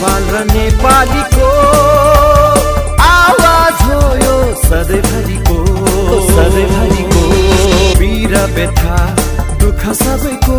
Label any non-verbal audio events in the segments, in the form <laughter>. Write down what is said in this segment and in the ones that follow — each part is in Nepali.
नेपाल र नेपालीको आवाज हो यो सधैँभरिको। सधैँभरिको। वीर व्यथा दुःख सबैको।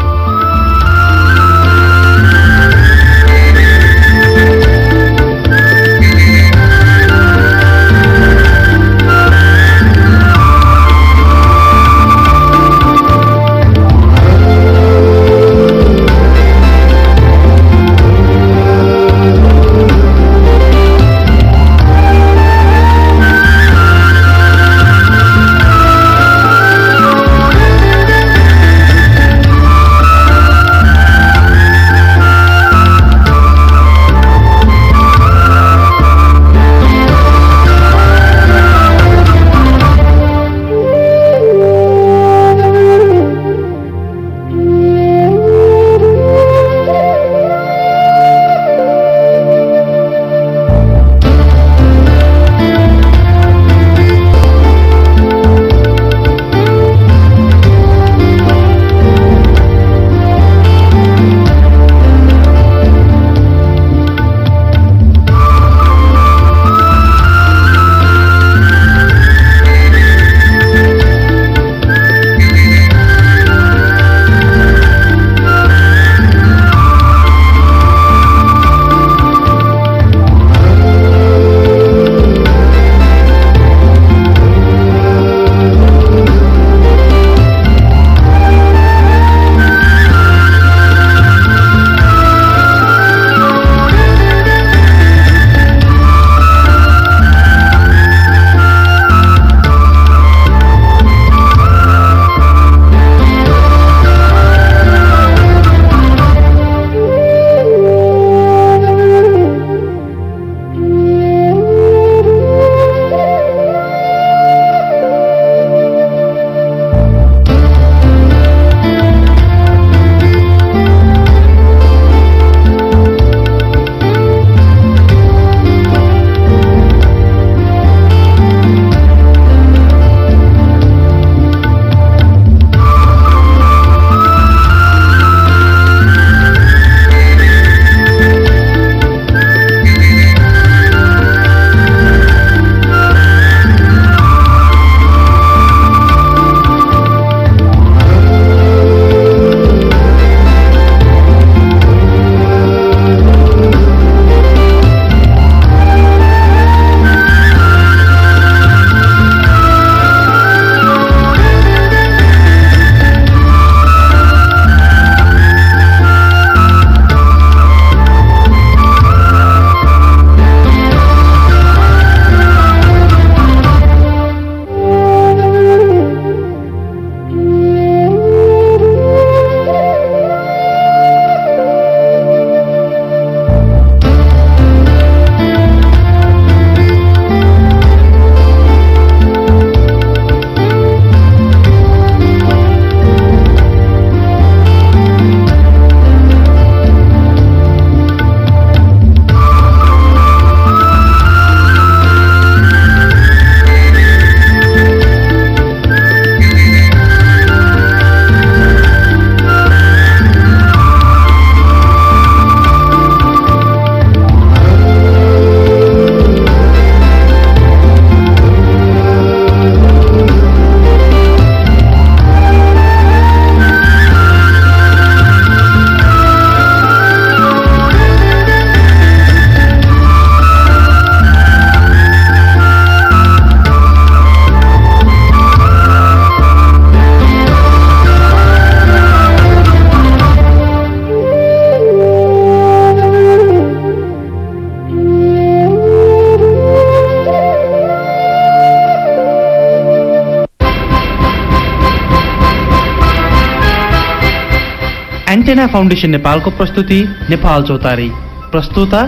फाउन्डेसन नेपालको प्रस्तुति नेपाल चौतारी प्रस्तुता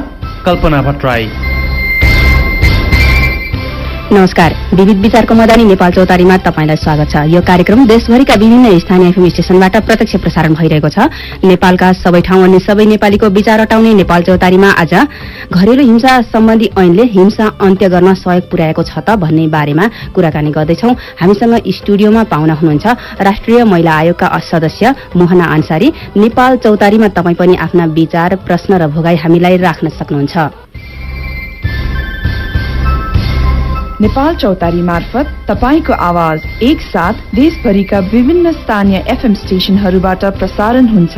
कल्पना भट्टराई नमस्कार। विविध विचारको मदानी नेपाल चौतारीमा तपाईँलाई स्वागत छ। यो कार्यक्रम देशभरिका विभिन्न स्थानीय एफएम स्टेशनबाट प्रत्यक्ष प्रसारण भइरहेको छ। नेपालका सबै ठाउँ अनि सबै नेपालीको विचार अटाउने नेपाल चौतारीमा आज घरेलु हिंसा सम्बन्धी ऐनले हिंसा अन्त्य गर्न सहयोग पुर्याएको छ त भन्ने बारेमा कुराकानी गर्दैछौ। हामीसँग स्टुडियोमा पाहुना हुनुहुन्छ राष्ट्रिय महिला आयोगका सदस्य मोहना अन्सारी। नेपाल चौतारीमा तपाईँ पनि आफ्ना विचार प्रश्न र भोगाई हामीलाई राख्न सक्नुहुन्छ। नेपाल चौतारी मार्फत तपाईँको आवाज एकसाथ देशभरिका विभिन्न स्थानीय एफएम स्टेशनहरूबाट प्रसारण हुन्छ।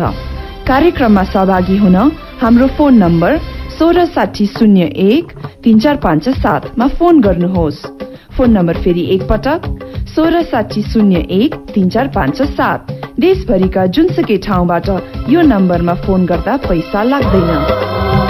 कार्यक्रममा सहभागी हुन हाम्रो फोन नम्बर सोह्र साठी शून्य एक तिन चार पाँच सातमा फोन गर्नुहोस्। फोन नम्बर फेरि एकपटक सोह्र साठी शून्य एक तिन चार पाँच सात। देशभरिका जुनसुकै ठाउँबाट यो नम्बरमा फोन गर्दा पैसा लाग्दैन।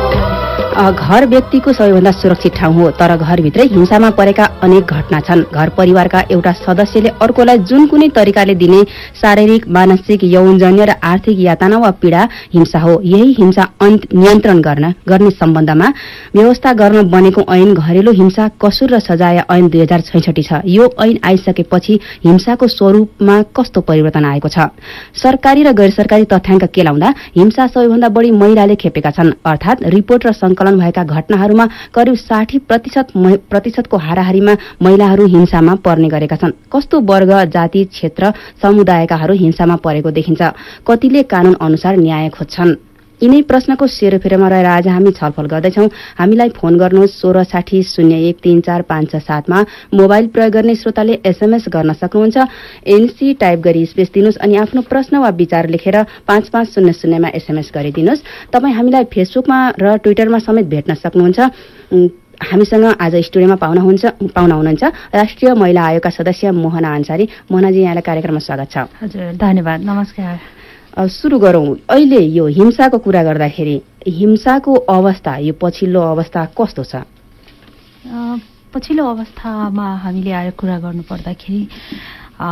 घर व्यक्तिको सबैभन्दा सुरक्षित ठाउँ हो तर घरभित्रै हिंसामा परेका अनेक घटना छन्। घर परिवारका एउटा सदस्यले अर्कोलाई जुन कुनै तरिकाले दिने शारीरिक मानसिक यौनजन्य र आर्थिक यातना वा पीड़ा हिंसा हो यही हिंसा नियन्त्रण गर्न गर्ने सम्बन्धमा व्यवस्था गर्न बनेको ऐन घरेलु हिंसा कसुर र सजाय ऐन दुई हजार छैसठी छ। यो ऐन आइसकेपछि हिंसाको स्वरूपमा कस्तो परिवर्तन आएको छ? सरकारी र गैर सरकारी तथ्याङ्क केलाउँदा हिंसा सबैभन्दा बढी महिलाले खेपेका छन् अर्थात रिपोर्ट र संकलन भएका घटनाहरूमा करिब साठी प्रतिशत प्रतिशतको हाराहारीमा महिलाहरू हिंसामा पर्ने गरेका छन्। कस्तो वर्ग जाति क्षेत्र समुदायकाहरू हिंसामा परेको देखिन्छ। कतिले कानून अनुसार न्याय खोज्छन्। यिनै प्रश्नको सेरोफेरोमा रहेर आज हामी छलफल गर्दैछौ। हामीलाई फोन गर्नुहोस् सोह्र साठी शून्य एक तीन चार पाँच छ सातमा मोबाइल प्रयोग गर्ने श्रोताले एसएमएस गर्न सक्नुहुन्छ। एनसी टाइप गरी स्पेस दिनुहोस् अनि आफ्नो प्रश्न वा विचार लेखेर पाँच पाँच शून्य शून्यमा एसएमएस गरिदिनुहोस्। तपाईँ हामीलाई फेसबुकमा र ट्विटरमा समेत भेट्न सक्नुहुन्छ। हामीसँग आज स्टुडियोमा पाहुना हुन्छ हुनुहुन्छ। राष्ट्रिय महिला आयोगका सदस्य मोहना अन्सारी। मोहनाजी यहाँलाई कार्यक्रममा स्वागत छ। हजुर धन्यवाद। नमस्कार। सुरु गरौँ। अहिले यो हिंसाको कुरा गर्दाखेरि हिंसाको अवस्था यो पछिल्लो अवस्था कस्तो छ? पछिल्लो अवस्थामा हामीले आएर कुरा गर्नु पर्दाखेरि अ,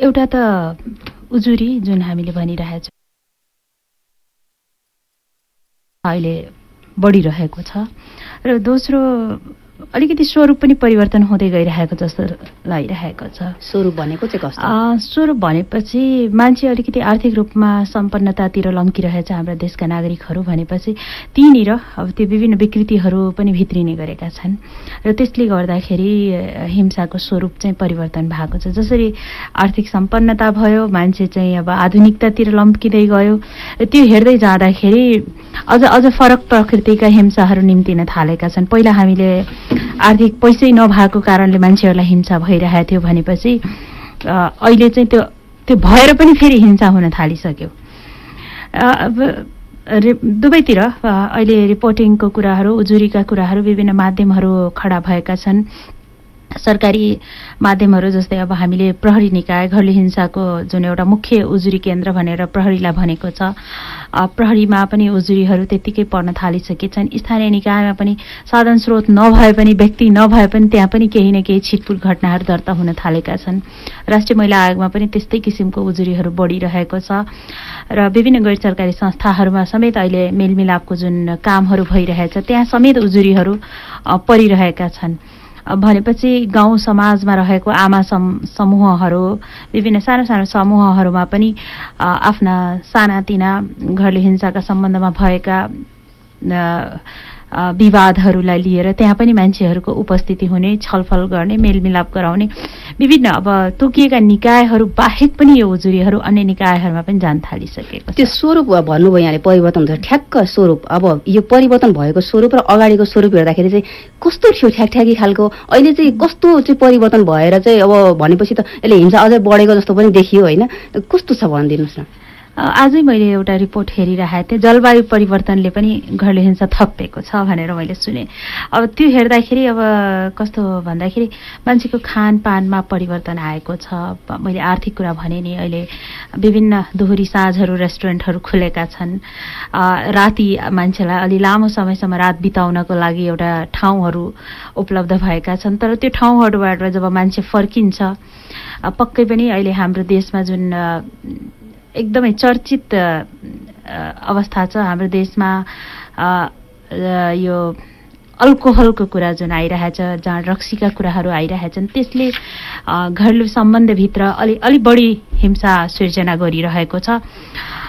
एउटा त उजुरी जुन हामीले भनिरहेछौँ अहिले बढिरहेको छ। र दोस्रो अलिकति स्वरूप पनि परिवर्तन हुँदै गइरहेको जस्तो लागिरहेको छ। स्वरूप भनेको चाहिँ कस्तो? स्वरूप भनेपछि मान्छे अलिकति आर्थिक रूपमा सम्पन्नतातिर लम्किरहेछ हाम्रा देशका नागरिकहरू भनेपछि त्यहीँनिर अब त्यो विभिन्न विकृतिहरू पनि भित्रिने गरेका छन्। र त्यसले गर्दाखेरि हिंसाको स्वरूप चाहिँ परिवर्तन भएको छ। जसरी आर्थिक सम्पन्नता भयो मान्छे चाहिँ अब आधुनिकतातिर लम्किँदै गयो त्यो हेर्दै जाँदाखेरि अझ अझ फरक प्रकृतिका हिंसाहरू निम्तिन थालेका छन्। पहिला हामीले आर्थिक पैसै नभएको कारणले मान्छेहरूलाई हिंसा भइरहेको थियो भनेपछि अहिले चाहिँ त्यो त्यो भएर पनि फेरि हिंसा हुन थालिसक्यो। दुवैतिर अहिले रिपोर्टिङको कुराहरू उजुरीका कुराहरू विभिन्न माध्यमहरू खडा भएका छन्। सरकारी माध्यमहरू जस्तै अब हामीले प्रहरी निकाय घरले हिंसाको जुन एउटा मुख्य उजुरी केन्द्र भनेर प्रहरीलाई भनेको छ प्रहरीमा पनि उजुरीहरू त्यत्तिकै पर्न थालिसके छन्। स्थानीय निकायमा पनि साधन स्रोत नभए पनि व्यक्ति नभए पनि त्यहाँ पनि केही न केही छिटपुट घटनाहरू दर्ता हुन थालेका छन्। राष्ट्रिय महिला आयोगमा पनि त्यस्तै किसिमको उजुरीहरू बढिरहेको छ र विभिन्न गैर सरकारी संस्थाहरूमा समेत अहिले मेलमिलापको जुन कामहरू भइरहेछ त्यहाँ समेत उजुरीहरू परिरहेका छन्। भनेपछि गाउँ समाजमा रहेको आमा सम समूहहरू विभिन्न सानो सानो समूहहरूमा पनि आफ्ना सानातिना घरले हिंसाका सम्बन्धमा भएका विवादहरूलाई लिएर त्यहाँ पनि मान्छेहरूको उपस्थिति हुने छलफल गर्ने मेलमिलाप गराउने विभिन्न अब तोकिएका निकायहरू बाहेक पनि यो उजुरीहरू अन्य निकायहरूमा पनि जान थालिसकेको त्यो स्वरूप भन्नुभयो यहाँले परिवर्तन हुन्छ ठ्याक्क स्वरूप। अब यो परिवर्तन भएको स्वरूप र अगाडिको स्वरूप हेर्दाखेरि चाहिँ कस्तो थियो ठ्याकठ्याकी खालको? अहिले चाहिँ कस्तो चाहिँ परिवर्तन भएर चाहिँ अब भनेपछि त यसले हिंसा अझै बढेको जस्तो पनि देखियो होइन? कस्तो छ भनिदिनुहोस् न। आजै मैले एउटा रिपोर्ट हेरिरहेको थिएँ। जलवायु परिवर्तनले पनि घरले हिंसा थपिएको छ भनेर मैले सुने। अब त्यो हेर्दाखेरि अब कस्तो भन्दाखेरि मान्छेको खानपानमा परिवर्तन आएको छ। मैले आर्थिक कुरा भने नि अहिले विभिन्न दोहोरी साँझहरू रेस्टुरेन्टहरू खुलेका छन्। राति मान्छेलाई अलि लामो समयसम्म रात बिताउनको लागि एउटा ठाउँहरू उपलब्ध भएका छन्। तर त्यो ठाउँहरूबाट जब मान्छे फर्किन्छ पक्कै पनि अहिले हाम्रो देशमा जुन एकदमै चर्चित अवस्था छ हाम्रो देशमा। यो अल्कोहलको कुरा जुन आइरहेछ जहाँ रक्सीका कुराहरू आइरहेछन् त्यसले घरेलु सम्बन्धभित्र अलि अलि बढी हिंसा सिर्जना गरिरहेको छ।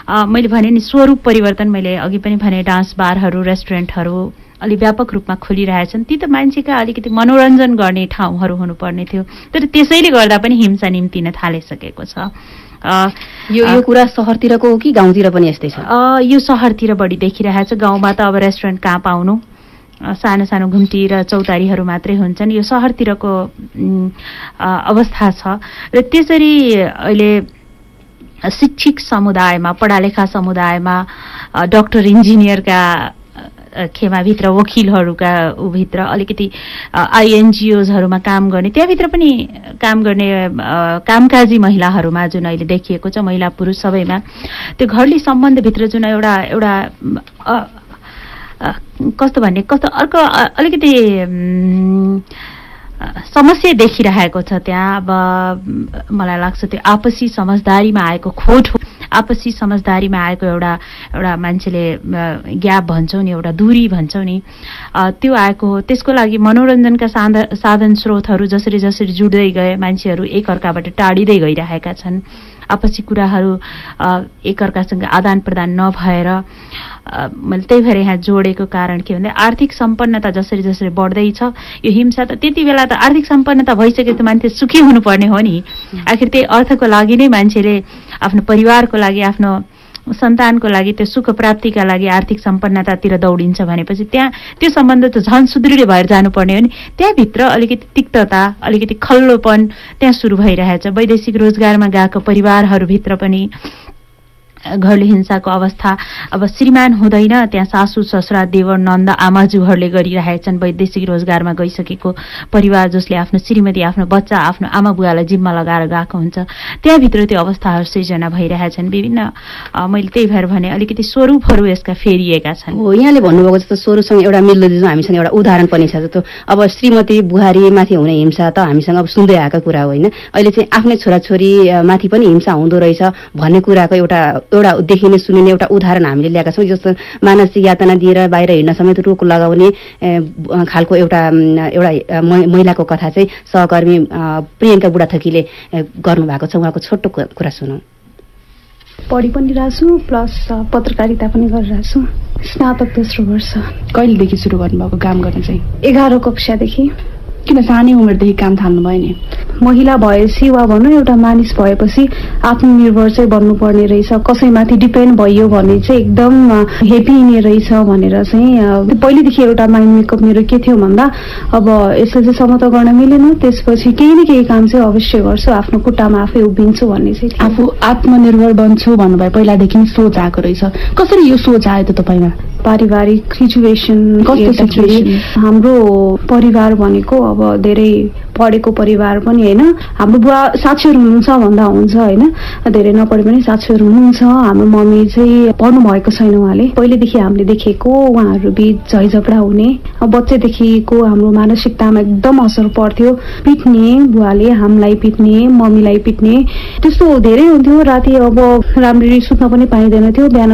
मैले भने नि स्वरूप परिवर्तन मैले अघि पनि भने डान्स बारहरू रेस्टुरेन्टहरू अलि व्यापक रूपमा खोलिरहेछन्। ती त मान्छेका अलिकति मनोरञ्जन गर्ने ठाउँहरू हुनुपर्ने थियो तर त्यसैले गर्दा पनि हिंसा निम्तिन थालिसकेको छ। यो यो कुरा सहरतिरको हो कि गाउँतिर पनि यस्तै छ? यो सहरतिर बढी देखिरहेछ। गाउँमा त अब रेस्टुरेन्ट कहाँ पाउनु? सानो सानो घुम्टी र चौतारीहरू मात्रै हुन्छन्। यो सहरतिरको अवस्था छ। र त्यसरी अहिले शिक्षित समुदायमा पढालेखा समुदायमा डक्टर इन्जिनियरका खेमाभित्र वकिलहरूका उभित्र अलिकति आइएनजिओजहरूमा काम गर्ने त्यहाँभित्र पनि काम गर्ने कामकाजी महिलाहरूमा जुन अहिले देखिएको छ महिला पुरुष सबैमा त्यो घरली सम्बन्धभित्र जुन एउटा एउटा कस्तो भन्ने कस्तो अर्को अलिकति समस्या देखिरहेको छ त्यहाँ अब मलाई लाग्छ त्यो आपसी समझदारीमा आएको खोट हो। आपसी समझदारीमा आएको एउटा एउटा मान्छेले ग्याप भन्छौँ नि एउटा दूरी भन्छौँ नि त्यो आएको हो। त्यसको लागि मनोरञ्जनका साध साधन स्रोतहरू जसरी जसरी जुड्दै गए मान्छेहरू एकअर्काबाट टाढिँदै गइरहेका छन्। आपसी कुराहरू एकअर्कासँग आदान प्रदान नभएर मैले त्यही भएर यहाँ जोडेको कारण के भन्दा आर्थिक सम्पन्नता जसरी जसरी बढ्दैछ यो हिंसा त त्यति बेला त आर्थिक सम्पन्नता भइसके त मान्छे सुखी हुनुपर्ने हो नि। आखिर त्यही अर्थको लागि नै मान्छेले आफ्नो परिवारको लागि आफ्नो सन्तानको लागि त्यो सुख प्राप्तिका लागि आर्थिक सम्पन्नतातिर दौडिन्छ भनेपछि त्यहाँ त्यो सम्बन्ध त झन् सुदृढ भएर जानुपर्ने हो नि। त्यहाँभित्र अलिकति तिक्तता अलिकति खल्लोपन त्यहाँ सुरु भइरहेछ। वैदेशिक रोजगारमा गएको परिवारहरूभित्र पनि घरेलु हिंसाको अवस्था अब श्रीमान हुँदैन। त्यहाँ सासू ससुरा देवर नन्द आमाजुहरूले गरिरहेछन्। वैदेशिक रोजगारमा गइसकेको परिवार जसले आफ्नो श्रीमती आफ्नो बच्चा आफ्नो आमा बुवालाई जिम्मा लगाएर गएको हुन्छ। त्यहाँभित्र त्यो अवस्थाहरू सृजना भइरहेछन्। विभिन्न मैले त्यही भएर भने अलिकति स्वरूपहरू यसका फेरिएका छन्। हो यहाँले भन्नुभएको जस्तो स्वरूपसँग एउटा मिल्दोजुल्दो हामीसँग एउटा उदाहरण पनि छ। जस्तो अब श्रीमती बुहारी माथि हुने हिंसा त हामीसँग अब सुन्दै आएको कुरा होइन? अहिले चाहिँ आफ्नै छोराछोरी माथि पनि हिंसा हुँदो रहेछ भन्ने कुराको एउटा एउटा देखिने सुनिने एउटा उदाहरण हामीले ल्याएका छौँ जस्तो मानसिक यातना दिएर बाहिर हिँड्न समेत रोक लगाउने खालको एउटा एउटा महिलाको कथा चाहिँ सहकर्मी प्रियङ्का बुढाथकीले गर्नुभएको छ। उहाँको छोटो कुरा सुनौँ। पढि पनि रहेछु प्लस पत्रकारिता पनि गरिरहेको छु स्नातक दोस्रो वर्ष। कहिलेदेखि सुरु गर्नुभएको काम गर्न चाहिँ? एघार कक्षादेखि। किन सानै उमेरदेखि काम थाल्नु भयो नि? महिला भएपछि वा भनौँ एउटा मानिस भएपछि आत्मनिर्भर चाहिँ बन्नुपर्ने रहेछ। कसैमाथि डिपेन्ड भइयो भने चाहिँ एकदम हेपी हुने रहेछ भनेर चाहिँ पहिलेदेखि एउटा माइन्ड मेकअप मेरो के थियो भन्दा अब यसले चाहिँ सम त गर्न मिलेन। त्यसपछि केही न केही काम चाहिँ अवश्य गर्छु आफ्नो खुट्टामा आफै उभिन्छु भन्ने चाहिँ। आफू आत्मनिर्भर बन्छु भन्नुभयो पहिलादेखि नै सोच आएको रहेछ। कसरी यो सोच आयो त तपाईँमा? पारिवारिक सिचुएसन कस्तो situation? हाम्रो परिवार भनेको अब धेरै पढेको परिवार पनि होइन। हाम्रो बुवा साक्षर हुनुहुन्छ भन्दा हुन्छ होइन। धेरै नपढे पनि साक्षर हुनुहुन्छ। हाम्रो मम्मी चाहिँ पढ्नु भएको छैन उहाँले। पहिलेदेखि हामीले देखेको उहाँहरू बिच झैझगडा हुने। अब बच्चैदेखिको हाम्रो मानसिकतामा एकदम असर पर्थ्यो पिट्ने बुवाले हामीलाई पिट्ने मम्मीलाई पिट्ने त्यस्तो धेरै हुन्थ्यो। राति अब राम्ररी सुत्न पनि पाइँदैन थियो बिहान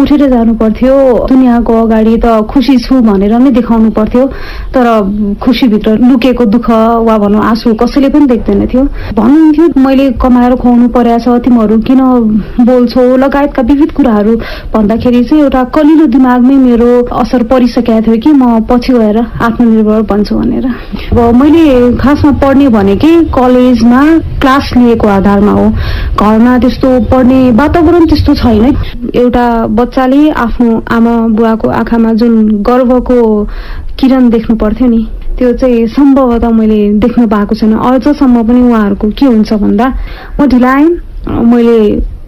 उठेर जानु पर्थ्यो दुनियाँको अगाडि त खुसी छु भनेर नै देखाउनु पर्थ्यो तर खुसीभित्र लुकेको दुःख वा भनौँ आँसु कसैले पनि देख्दैन थियो। भन्नुहुन्थ्यो मैले कमाएर खुवाउनु परेछ तिमीहरू किन बोल्छौ? लगायतका विविध कुराहरू भन्दाखेरि चाहिँ एउटा कलिलो दिमागमै मेरो असर परिसकेको थियो कि म पछि गएर आत्मनिर्भर बन्छु भनेर। अब मैले खासमा पढ्ने भनेकै कलेजमा क्लास लिएको आधारमा हो। घरमा त्यस्तो पढ्ने वातावरण त्यस्तो छैन। एउटा बच्चाले आफ्नो आमा बुवाको आँखामा जुन गर्वको किरण देख्नु पर्थ्यो नि त्यो चाहिँ सम्भवतः मैले देख्न पाएको छैन। अझसम्म पनि उहाँहरूको के हुन्छ भन्दा म ढिलाएँ मैले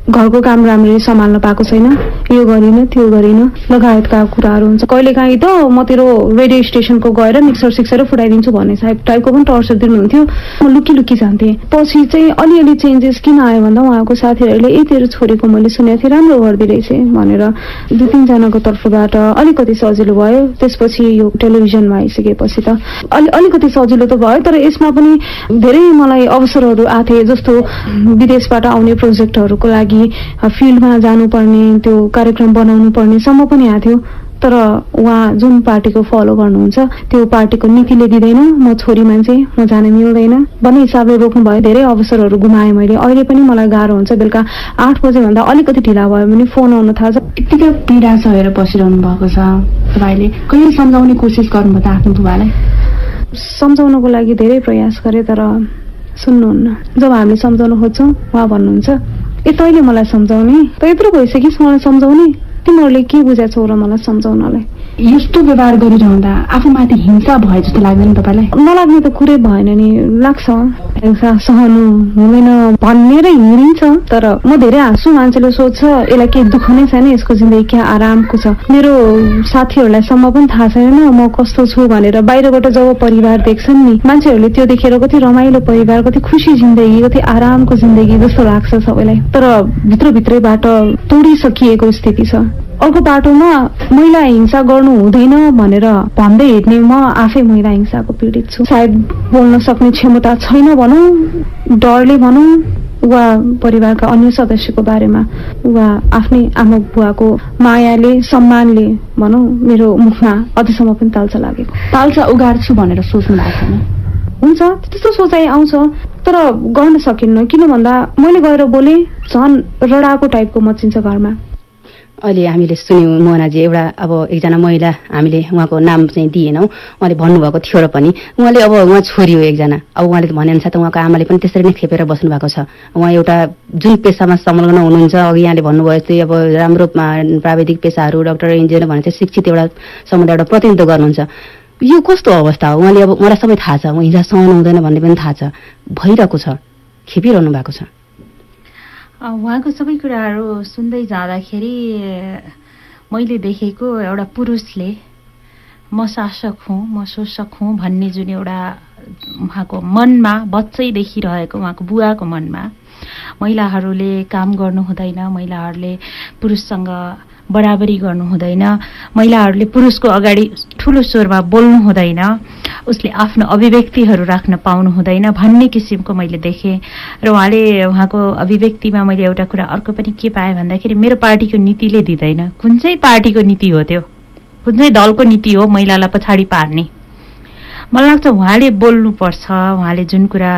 घरको काम राम्ररी सम्हाल्न पाएको छैन। यो गरिनँ त्यो गरिनँ लगायतका कुराहरू हुन्छ। कहिलेकाहीँ त म तेरो रेडियो स्टेसनको गएर मिक्सर सिक्सर फुटाइदिन्छु भन्ने साहेब टाइपको पनि टर्चर दिनुहुन्थ्यो। म लुकी लुकी जान्थेँ। पछि चाहिँ अलिअलि चेन्जेस किन आयो भन्दा उहाँको साथीहरूले ए तेरो छोरीको मैले सुनेको थिएँ राम्रो गर्दै भनेर दुई तिनजनाको तर्फबाट अलिकति सजिलो भयो। त्यसपछि यो टेलिभिजनमा आइसकेपछि त अलि अलिकति सजिलो त भयो तर यसमा पनि धेरै मलाई अवसरहरू आएको जस्तो विदेशबाट आउने प्रोजेक्टहरूको लागि। लागि फिल्डमा जानुपर्ने त्यो कार्यक्रम बनाउनु पर्नेसम्म पनि आएको थियो। तर उहाँ जुन पार्टीको फलो गर्नुहुन्छ त्यो पार्टीको नीतिले दिँदैन। म छोरी मान्छे म जान मिल्दैन। भन्ने हिसाबले रोक्नुभयो धेरै अवसरहरू गुमाएँ मैले। अहिले पनि मलाई गाह्रो हुन्छ बेलुका आठ बजेभन्दा अलिकति ढिला भयो भने फोन आउन थाल्छ। यत्तिकै पीडा सहेर बसिरहनु भएको छ तपाईँले। कहिले सम्झाउने कोसिस गर्नुभयो त आफ्नो बुबालाई? सम्झाउनको लागि धेरै प्रयास गरेँ तर सुन्नुहुन्न। जब हामीले सम्झाउन खोज्छौँ उहाँ भन्नुहुन्छ ए तैँले मलाई सम्झाउने? त यत्रो भइसकिस् मलाई सम्झाउने? तिमीहरूले के बुझाएको छौ र मलाई सम्झाउनलाई? यस्तो व्यवहार गरिरहँदा आफूमाथि हिंसा भयो जस्तो लाग्दैन तपाईँलाई? नलाग्ने त कुरै भएन नि लाग्छ। हिंसा सहनु हुँदैन भन्ने र हिँडिन्छ तर म धेरै हाँसु मान्छेले सोध्छ यसलाई केही दुःख नै छैन यसको जिन्दगी क्या आरामको छ। मेरो साथीहरूलाई सम्म पनि थाहा छैन म कस्तो छु भनेर बाहिरबाट जब परिवार देख्छन् नि मान्छेहरूले त्यो देखेर कति रमाइलो परिवार कति खुसी जिन्दगी कति आरामको जिन्दगी जस्तो लाग्छ सबैलाई। तर भित्रभित्रैबाट तोडिसकिएको स्थिति छ। अर्को बाटोमा महिला हिंसा गर्नु हुँदैन भनेर भन्दै हिँड्ने म आफै महिला हिंसाको पीडित छु। सायद बोल्न सक्ने क्षमता छैन भनौँ डरले भनौँ वा परिवारका अन्य सदस्यको बारेमा वा आफ्नै आमा बुवाको मायाले सम्मानले भनौँ मेरो मुखमा अझसम्म पनि ताल्चा लागेको। तालचा उगार्छु भनेर सोच्नु भएको छैन। हुन्छ त्यस्तो सोचाइ आउँछ तर गर्न सकिन्न। किन भन्दा मैले गएर बोले झन् रडाको टाइपको मचिन्छ घरमा। अहिले हामीले सुन्यौँ मोहनाजी एउटा अब एकजना महिला हामीले उहाँको नाम चाहिँ दिएनौँ। उहाँले भन्नुभएको थियो र पनि उहाँले अब उहाँ छोरी हो एकजना। अब उहाँले भनेअनुसार त उहाँको आमाले पनि त्यसरी नै खेपेर बस्नु भएको छ। उहाँ एउटा जुन पेसामा संलग्न हुनुहुन्छ अघि यहाँले भन्नुभयो जस्तै अब राम्रो प्राविधिक पेसाहरू डक्टर इन्जिनियर भने चाहिँ शिक्षित एउटा समुदाय एउटा प्रतिनिधित्व गर्नुहुन्छ। यो कस्तो अवस्था हो? उहाँले अब मलाई सबै थाहा छ। हिंसा सहन हुँदैन भन्ने पनि थाहा छ। भइरहेको छ। खेपिरहनु भएको छ। उहाँको सबै कुराहरू सुन्दै जाँदाखेरि मैले देखेको एउटा पुरुषले म शासक हुँ म शोषक हुँ भन्ने जुन एउटा उहाँको मनमा बच्चैदेखि रहेको उहाँको बुवाको मनमा महिलाहरूले काम गर्नु हुँदैन महिलाहरूले पुरुषसँग बराबरी गर्नु हुँदैन। महिलाहरूले पुरुषको अगाडि ठुलो स्वरमा बोल्नु हुँदैन। उसले आफ्नो अभिव्यक्तिहरू राख्न पाउनु हुँदैन भन्ने किसिमको मैले देखेँ। र उहाँले उहाँको अभिव्यक्तिमा मैले एउटा कुरा अर्को पनि के पाएँ भन्दाखेरि मेरो पार्टीको नीतिले दिँदैन। कुन चाहिँ पार्टीको नीति हो त्यो? कुन चाहिँ दलको नीति हो महिलालाई पछाडि पार्ने? मलाई लाग्छ उहाँले बोल्नुपर्छ। उहाँले जुन कुरा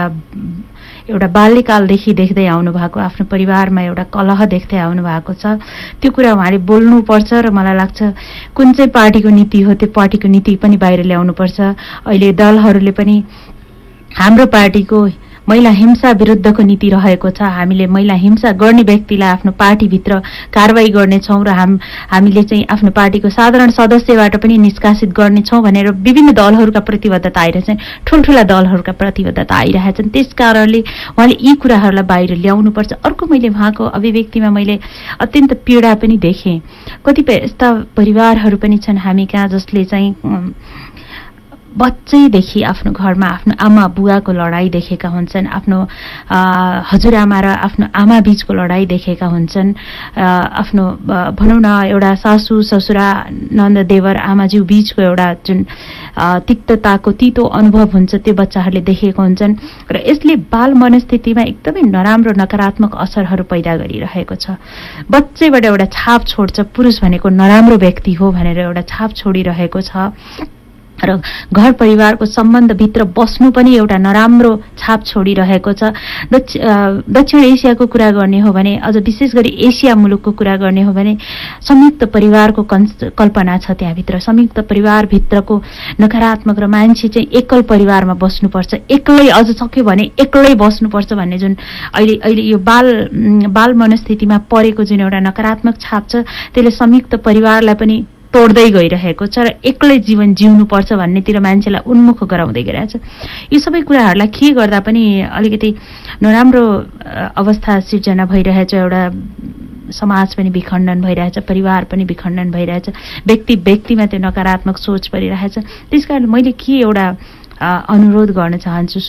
एउटा बाल्यकालदेखि देख्दै आउनु भएको आफ्नो परिवारमा एउटा कलह देख्दै आउनु भएको छ। त्यो कुरा उहाँले बोल्नुपर्छ र मलाई लाग्छ कुन चाहिँ पार्टीको नीति हो त्यो पार्टीको नीति पनि बाहिर ल्याउनुपर्छ। अहिले दलहरूले पनि हाम्रो पार्टीको महिला हिंसा विरुद्धको नीति रहेको छ। हामीले महिला हिंसा गर्ने व्यक्तिलाई आफ्नो पार्टीभित्र कारवाही गर्नेछौँ र हाम हामीले चाहिँ आफ्नो पार्टीको साधारण सदस्यबाट पनि निष्कासित गर्नेछौँ भनेर विभिन्न दलहरूका प्रतिबद्धता आइरहेछन्। ठुल्ठुला दलहरूका प्रतिबद्धता आइरहेछन्। त्यस कारणले उहाँले यी कुराहरूलाई बाहिर ल्याउनुपर्छ। अर्को मैले उहाँको अभिव्यक्तिमा मैले अत्यन्त पीडा पनि देखेँ। कतिपय यस्ता परिवारहरू पनि छन्। हामी कहाँ जसले चाहिँ बच्चैदेखि आफ्नो घरमा आफ्नो आमा बुवाको लडाइँ देखेका हुन्छन् आफ्नो हजुरआमा र आफ्नो आमा बिचको लडाइँ देखेका हुन्छन्। आफ्नो भनौँ न एउटा सासू ससुरा नन्द देवर आमाज्यू बिचको एउटा जुन तिक्तताको तितो अनुभव हुन्छ त्यो बच्चाहरूले देखेको हुन्छन् र यसले बाल मनस्थितिमा एकदमै नराम्रो नकारात्मक असरहरू पैदा गरिरहेको छ। बच्चैबाट एउटा छाप छोड्छ पुरुष भनेको नराम्रो व्यक्ति हो भनेर एउटा छाप छोडिरहेको छ। र घर परिवारको सम्बन्धभित्र बस्नु पनि एउटा नराम्रो छाप छोडिरहेको छ। दक्षिण एसियाको कुरा गर्ने हो भने अझ विशेष गरी एसिया मुलुकको कुरा गर्ने हो भने संयुक्त परिवारको कल्पना छ त्यहाँभित्र। संयुक्त परिवारभित्रको नकारात्मक र मान्छे चाहिँ एकल परिवारमा बस्नुपर्छ। एक्लै अझ सक्यो भने एक्लै बस्नुपर्छ भन्ने जुन अहिले अहिले यो बाल बाल मनस्थितिमा परेको जुन एउटा नकारात्मक छाप छ त्यसले संयुक्त परिवारलाई पनि तोड्दै गइरहेको छ र एक्लै जीवन जिउनुपर्छ भन्नेतिर मान्छेलाई उन्मुख गराउँदै गइरहेछ यी सबै कुराहरूलाई के गर्दा पनि अलिकति नराम्रो अवस्था सिर्जना भइरहेछ एउटा समाज पनि विखण्डन भइरहेछ परिवार पनि विखण्डन भइरहेछ व्यक्ति व्यक्तिमा त्यो नकारात्मक सोच परिरहेछ। त्यस कारण मैले के एउटा अनुरोध गर्न चाहन्छु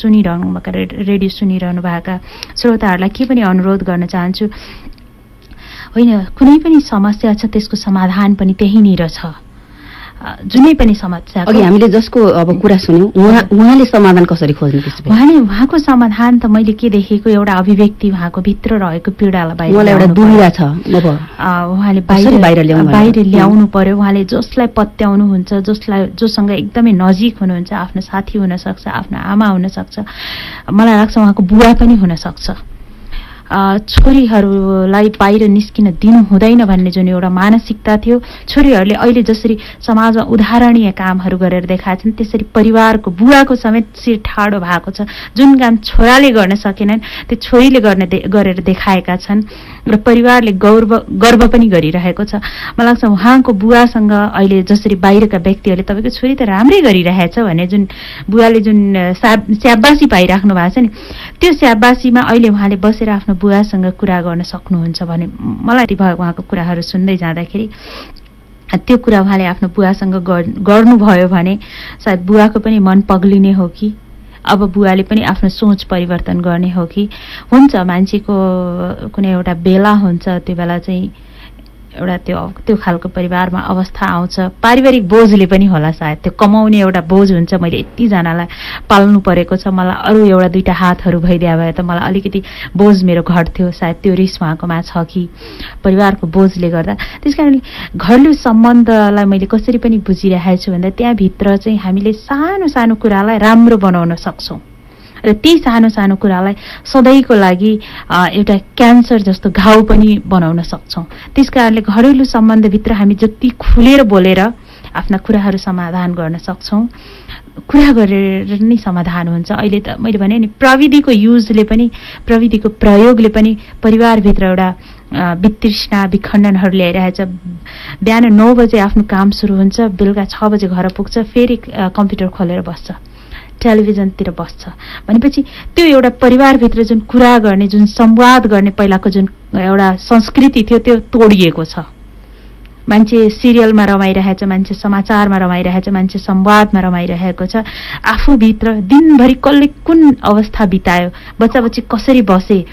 सुनिरहनु रेडियो सुनिरहनु भएका श्रोताहरूलाई के पनि अनुरोध गर्न चाहन्छु होइन कुनै पनि समस्या छ त्यसको समाधान पनि त्यहीँनिर छ। जुनै पनि समस्या अघि हामीले जसको अब कुरा सुन्यौँ उहाँ उहाँले समाधान कसरी खोज्नु उहाँले उहाँको समाधान त मैले के देखेको एउटा अभिव्यक्ति उहाँको भित्र रहेको पीडालाई बाहिर एउटा दुविधा छ उहाँले कसरी बाहिर ल्याउनु? बाहिर ल्याउनु पर्यो। उहाँले जसलाई पत्याउनुहुन्छ जसलाई जोसँग एकदमै नजिक हुनुहुन्छ आफ्नो साथी हुनसक्छ आफ्नो आमा हुनसक्छ मलाई लाग्छ उहाँको बुवा पनि हुनसक्छ। छोरीहरूलाई बाहिर निस्किन दिनु हुँदैन भन्ने जुन एउटा मानसिकता थियो छोरीहरूले अहिले जसरी समाजमा उदाहरणीय कामहरू गरेर देखाएका छन् त्यसरी परिवारको बुवाको समेत शिर ठाडो भएको छ। जुन काम छोराले गर्न सकेनन् त्यो छोरीले गर्ने दे- गरेर देखाएका छन् र परिवारले गौरव गर्व पनि गरिरहेको छ। मलाई लाग्छ उहाँको बुवासँग अहिले जसरी बाहिरका व्यक्तिहरूले तपाईँको छोरी त राम्रै गरिरहेछ भने जुन बुवाले जुन स्याबासी पाइराख्नु भएको छ नि त्यो स्याबासीमा अहिले उहाँले बसेर आफ्नो बुवासँग कुरा गर्न सक्नुहुन्छ भने मलाई उहाँको कुराहरू सुन्दै जाँदाखेरि त्यो कुरा उहाँले आफ्नो बुवासँग गर्- गर्नुभयो भने सायद बुवाको पनि मन पग्लिने हो कि? अब बुवाले पनि आफ्नो सोच परिवर्तन गर्ने हो कि? हुन्छ मान्छेको कुनै एउटा बेला हुन्छ त्यो बेला चाहिँ एउटा त्यो त्यो खालको परिवारमा अवस्था आउँछ। पारिवारिक बोझले पनि होला सायद। त्यो कमाउने एउटा बोझ हुन्छ। मैले यतिजनालाई पाल्नु परेको छ। मलाई अरू एउटा दुइटा हातहरू भइदिया भए त मलाई अलिकति बोझ मेरो घट्थ्यो सायद त्यो रिस उहाँकोमा छ कि परिवारको बोझले गर्दा। त्यस कारणले घरेलु सम्बन्धलाई मैले कसरी पनि बुझिरहेको छु भन्दा त्यहाँभित्र चाहिँ हामीले सानो सानो कुरालाई राम्रो बनाउन सक्छौँ। र त्यही सानो सानो कुरालाई सधैँको लागि एउटा क्यान्सर जस्तो घाउ पनि बनाउन सक्छौँ। त्यस कारणले घरेलु सम्बन्धभित्र हामी जति खुलेर बोलेर आफ्ना कुराहरू समाधान गर्न सक्छौँ। कुरा गरेर नै समाधान हुन्छ। अहिले त मैले भने नि प्रविधिको युजले पनि प्रविधिको प्रयोगले पनि परिवारभित्र एउटा वितृष्णा विखण्डनहरू ल्याइरहेछ। बिहान नौ बजे आफ्नो काम सुरु हुन्छ बेलुका छ बजे घर पुग्छ फेरि कम्प्युटर खोलेर बस्छ। टेलिभिजनतिर बस्छ। भनेपछि त्यो एउटा परिवारभित्र जुन कुरा गर्ने जुन संवाद गर्ने पहिलाको जुन एउटा संस्कृति थियो त्यो तोडिएको छ। मान्छे सिरियलमा रमाइरहेछ मान्छे समाचारमा रमाइरहेछ मान्छे संवादमा रमाइरहेको छ। आफूभित्र दिनभरि कसले कुन अवस्था बितायो? बच्चा बच्ची कसरी बसे?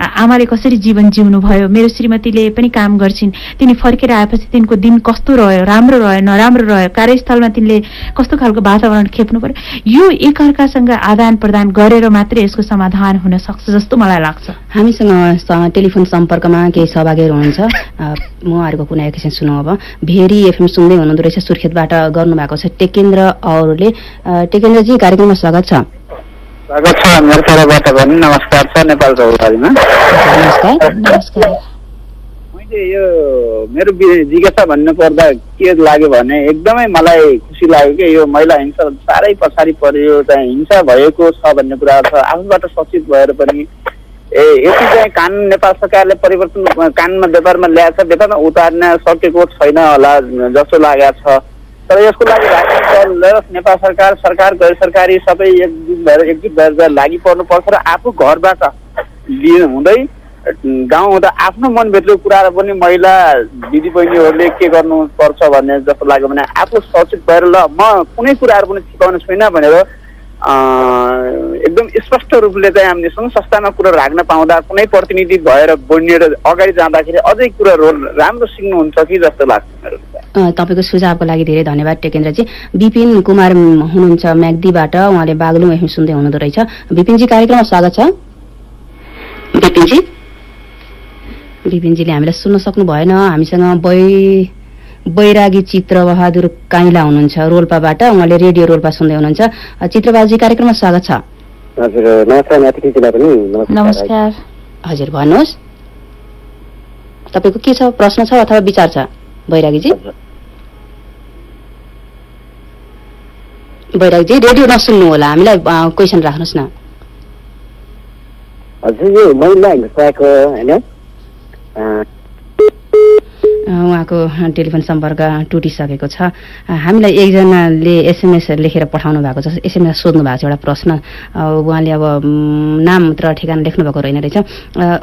आमाले कसरी जीवन जिउनु भयो मेरो श्रीमतीले पनि काम गर्छिन्। तिनी फर्केर आएपछि तिनको दिन कस्तो रह्यो? राम्रो रह्यो? नराम्रो रह्यो? कार्यस्थलमा तिनले कस्तो खालको वातावरण खेप्नु पर्यो? यो एकअर्कासँग आदान प्रदान गरेर मात्रै यसको समाधान हुन सक्छ जस्तो मलाई लाग्छ। हामीसँग टेलिफोन सम्पर्कमा केही सहभागीहरू हुनुहुन्छ। उहाँहरूको कुनै एकैछिन सुनौ अब भेरी एफएम सुन्दै हुनुहुँदो रहेछ सुर्खेतबाट गर्नुभएको छ टेकेन्द्र औरले। अ, टेकेन्द्रजी कार्यक्रममा स्वागत छ। स्वागत छ मेरो तर्फबाट पनि नमस्कार छ नेपाल चौतारीमा नमस्कार नमस्कार। मैले यो मेरो जिज्ञासा भन्नु पर्दा के लाग्यो भने एकदमै मलाई खुसी लाग्यो कि यो महिला हिंसा साह्रै पछाडि पर्यो चाहिँ हिंसा भएको छ भन्ने कुरा छ। आफूबाट सचेत भएर पनि ए यति चाहिँ कानुन नेपाल सरकारले परिवर्तन कानुनमा व्यापारमा ल्याएको छ। व्यापारमा उतार्न सकेको छैन होला जस्तो लागेको छ। तर यसको लागि राजनीतिक दल नेपाल सरकार सरकार गैर सरकारी सबै एकजुट भएर एकजुट भएर लागि पर्नुपर्छ र आफू घरबाट लिनु हुँदै गाउँ हुँदा आफ्नो मनभित्रको कुराहरू पनि महिला दिदी बहिनीहरूले के गर्नुपर्छ भन्ने जस्तो लाग्यो भने आफू सचेत भएर ल म कुनै कुराहरू पनि छिपाउने छुइनँ भनेर एकदम स्पष्ट रूपले चाहिँ हामीले सङ्घ संस्थामा कुरा राख्न पाउँदा कुनै प्रतिनिधि भएर बनिएर अगाडि जाँदाखेरि अझै कुरा रोल राम्रो सिक्नुहुन्छ कि जस्तो लाग्छ तपाईँको सुझावको लागि धेरै धन्यवाद टेकेन्द्रजी विपिन कुमार हुनुहुन्छ म्याग्दीबाट उहाँले बागलुङ एफएम सुन्दै हुनुहुँदो रहेछ विपिनजी कार्यक्रममा स्वागत छ विपिनजी विपिनजीले हामीलाई सुन्न सक्नु भएन हामीसँग बै बैरागी चित्रबहादुर काइला हुनुहुन्छ रोल्पाबाट। उहाँले रेडियो रोल्पा सुन्दै हुनुहुन्छ। अ, चित्रबहादुरजी कार्यक्रममा स्वागत छ। हजुर नमस्कार अतिथिजीलाई पनि। नमस्कार। हजुर भन्नुहोस्। तपाईँको के छ? प्रश्न छ अथवा विचार छ? बैरागीजी? बैरागीजी रेडियो नसुन्नु होला। हामीलाई क्वेसन राख्नुहोस् न। हजुर यो महिला हिंसाको होइन? उहाँको टेलिफोन सम्पर्क टुटिसकेको छ। हामीलाई एकजनाले एसएमएस लेखेर पठाउनु भएको छ। एसएमएस सोध्नु भएको छ एउटा प्रश्न। उहाँले अब नाम र ठेगाना लेख्नु भएको रहेन रहेछ।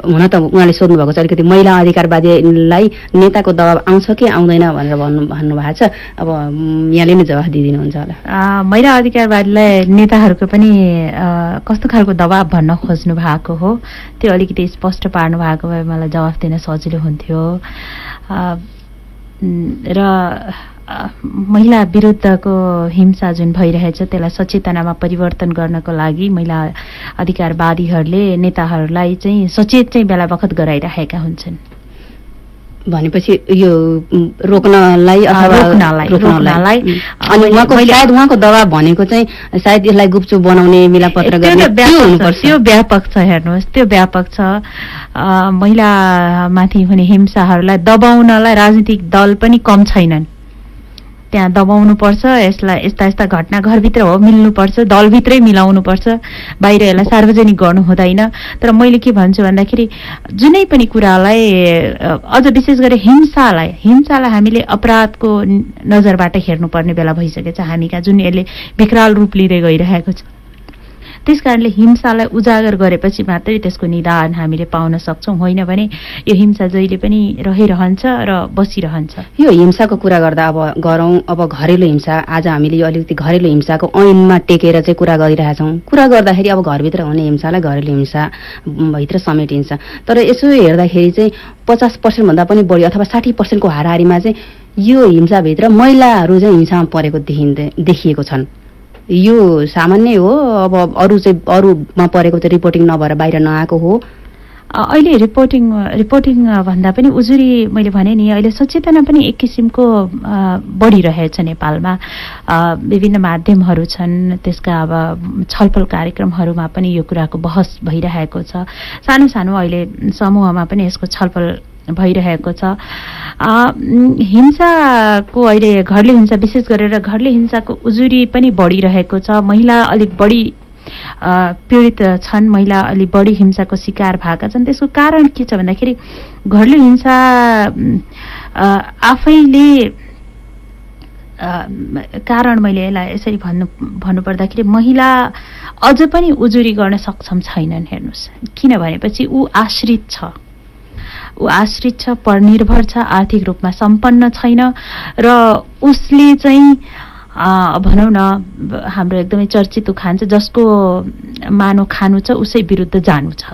हुन त उहाँले सोध्नु भएको छ। अलिकति महिला अधिकारवादीलाई नेताको दबाब आउँछ कि आउँदैन भनेर भन्नु भन्नुभएको छ। अब यहाँले नै जवाफ दिइदिनुहुन्छ होला। महिला अधिकारवादीलाई नेताहरूको पनि कस्तो खालको दबाब भन्न खोज्नु भएको हो? त्यो अलिकति स्पष्ट पार्नु भएको भए मलाई जवाफ दिन सजिलो हुन्थ्यो। र महिला विरुद्धको हिंसा जुन भइरहेछ त्यसलाई सचेतनामा परिवर्तन गर्नको लागि महिला अधिकारवादीहरूले नेताहरूलाई चाहिँ सचेत चाहिँ बेला बखत गराइराखेका हुन्छन्। भनेपछि यो रोक्नलाई रोक्नलाई, अनि उहाँको सायद उहाँको दबाब भनेको चाहिँ सायद यसलाई गुपचुप बनाउने मिलापत्र गर्ने त्यो व्यापक छ, हेर्नुहोस् त्यो व्यापक छ। महिलामाथि हुने हिंसाहरूलाई दबाउनलाई राजनीतिक दल पनि कम छैनन्। त्यहाँ दबाउनु पर्छ यसलाई यस्ता यस्ता घटना घरभित्र हो मिल्नुपर्छ दलभित्रै मिलाउनुपर्छ बाहिर यसलाई सार्वजनिक गर्नु हुँदैन। तर मैले के भन्छु भन्दाखेरि जुनै पनि कुरालाई अझ विशेष गरी हिंसालाई हिंसालाई हामीले अपराधको नजरबाट हेर्नुपर्ने बेला भइसकेको छ हामी कहाँ जुन यसले विकराल रूप लिँदै गइरहेको छ। त्यस कारणले हिंसालाई उजागर गरेपछि मात्रै त्यसको निदान हामीले पाउन सक्छौँ होइन भने यो हिंसा जहिले पनि रहिरहन्छ र बसिरहन्छ। यो हिंसाको कुरा गर्दा अब गरौँ अब घरेलु हिंसा आज हामीले यो अलिकति घरेलु हिंसाको ऐनमा टेकेर चाहिँ कुरा गरिरहेछौँ। कुरा गर्दाखेरि अब घरभित्र हुने हिंसालाई घरेलु हिंसा भित्र समेटिन्छ तर यसो हेर्दाखेरि चाहिँ पचास पर्सेन्टभन्दा पनि बढी अथवा साठी पर्सेन्टको हाराहारीमा चाहिँ यो हिंसाभित्र महिलाहरू चाहिँ हिंसामा परेको देखिँदै देखिएको छन्। यो सामान्य हो। अब अरू चाहिँ अरूमा परेको चाहिँ रिपोर्टिङ नभएर बाहिर नआएको हो। अहिले रिपोर्टिङ रिपोर्टिङ भन्दा पनि उजुरी मैले भने नि अहिले सचेतना पनि एक किसिमको बढिरहेछ नेपालमा। विभिन्न माध्यमहरू छन् त्यसका अब छलफल कार्यक्रमहरूमा पनि यो कुराको बहस भइरहेको छ। सानो सानो अहिले समूहमा पनि यसको छलफल भइरहेको छ। हिंसाको अहिले घरले हिंसा विशेष गरेर घरले हिंसाको उजुरी पनि बढिरहेको छ। महिला अलिक बढी पीडित छन्। महिला अलि बढी हिंसाको शिकार भएका छन्। त्यसको कारण के छ भन्दाखेरि घरले हिंसा आफैले कारण मैले यसलाई यसरी भन्नु भन्नुपर्दाखेरि महिला अझ पनि उजुरी गर्न सक्षम छैनन् हेर्नुहोस्। किन भनेपछि ऊ आश्रित छ। ऊ आश्रित छ परनिर्भर छ आर्थिक रूपमा सम्पन्न छैन र उसले चाहिँ भनौँ न हाम्रो एकदमै चर्चित उखान छ जसको मानो खानु छ उसै विरुद्ध जानु छ।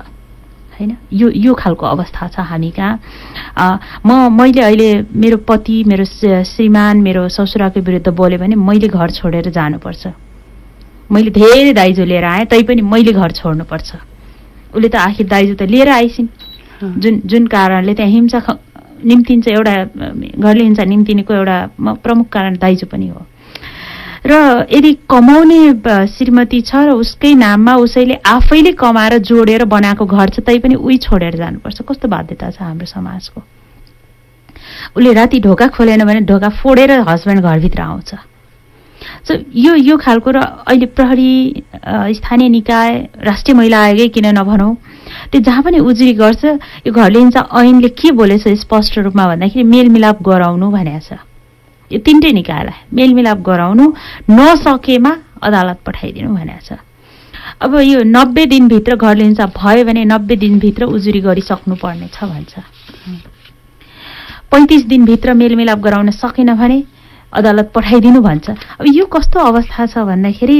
होइन? यो यो खालको अवस्था छ हामी कहाँ। म मैले अहिले मेरो पति मेरो श्री- श्रीमान मेरो ससुराको विरुद्ध बोल्यो भने मैले घर छोडेर जानुपर्छ। मैले धेरै दाइजो लिएर आएँ तैपनि मैले घर छोड्नुपर्छ। उसले त आखिर दाइजो त लिएर आइसिन् जुन जुन कारणले त्यहाँ हिंसा निम्तिन्छ एउटा घरले हिंसा निम्तिनेको एउटा प्रमुख कारण दाइजो पनि हो। र यदि कमाउने श्रीमती छ र उसकै नाममा उसैले आफैले कमाएर जोडेर बनाएको घर छ तैपनि उही छोडेर जानुपर्छ। कस्तो बाध्यता छ हाम्रो समाजको? उसले राति ढोका खोलेन भने ढोका फोडेर हस्बेन्ड घरभित्र आउँछ। सो यो यो खालको र अहिले प्रहरी स्थानीय निकाय राष्ट्रिय महिला आयोगै किन नभनौँ? त्यो जहाँ पनि उजुरी गर्छ यो घरले हिंसा ऐनले के बोलेछ स्पष्ट रूपमा भन्दाखेरि मेलमिलाप गराउनु भनेको छ यो तिनटै निकायलाई मेलमिलाप गराउनु नसकेमा अदालत पठाइदिनु भनेको छ अब यो नब्बे दिनभित्र घरले हिंसा भयो भने नब्बे दिनभित्र उजुरी गरिसक्नु पर्नेछ भन्छ। पैँतिस दिनभित्र मेलमिलाप गराउन सकेन भने अदालत पठाइदिनु भन्छ। अब यो कस्तो अवस्था छ भन्दाखेरि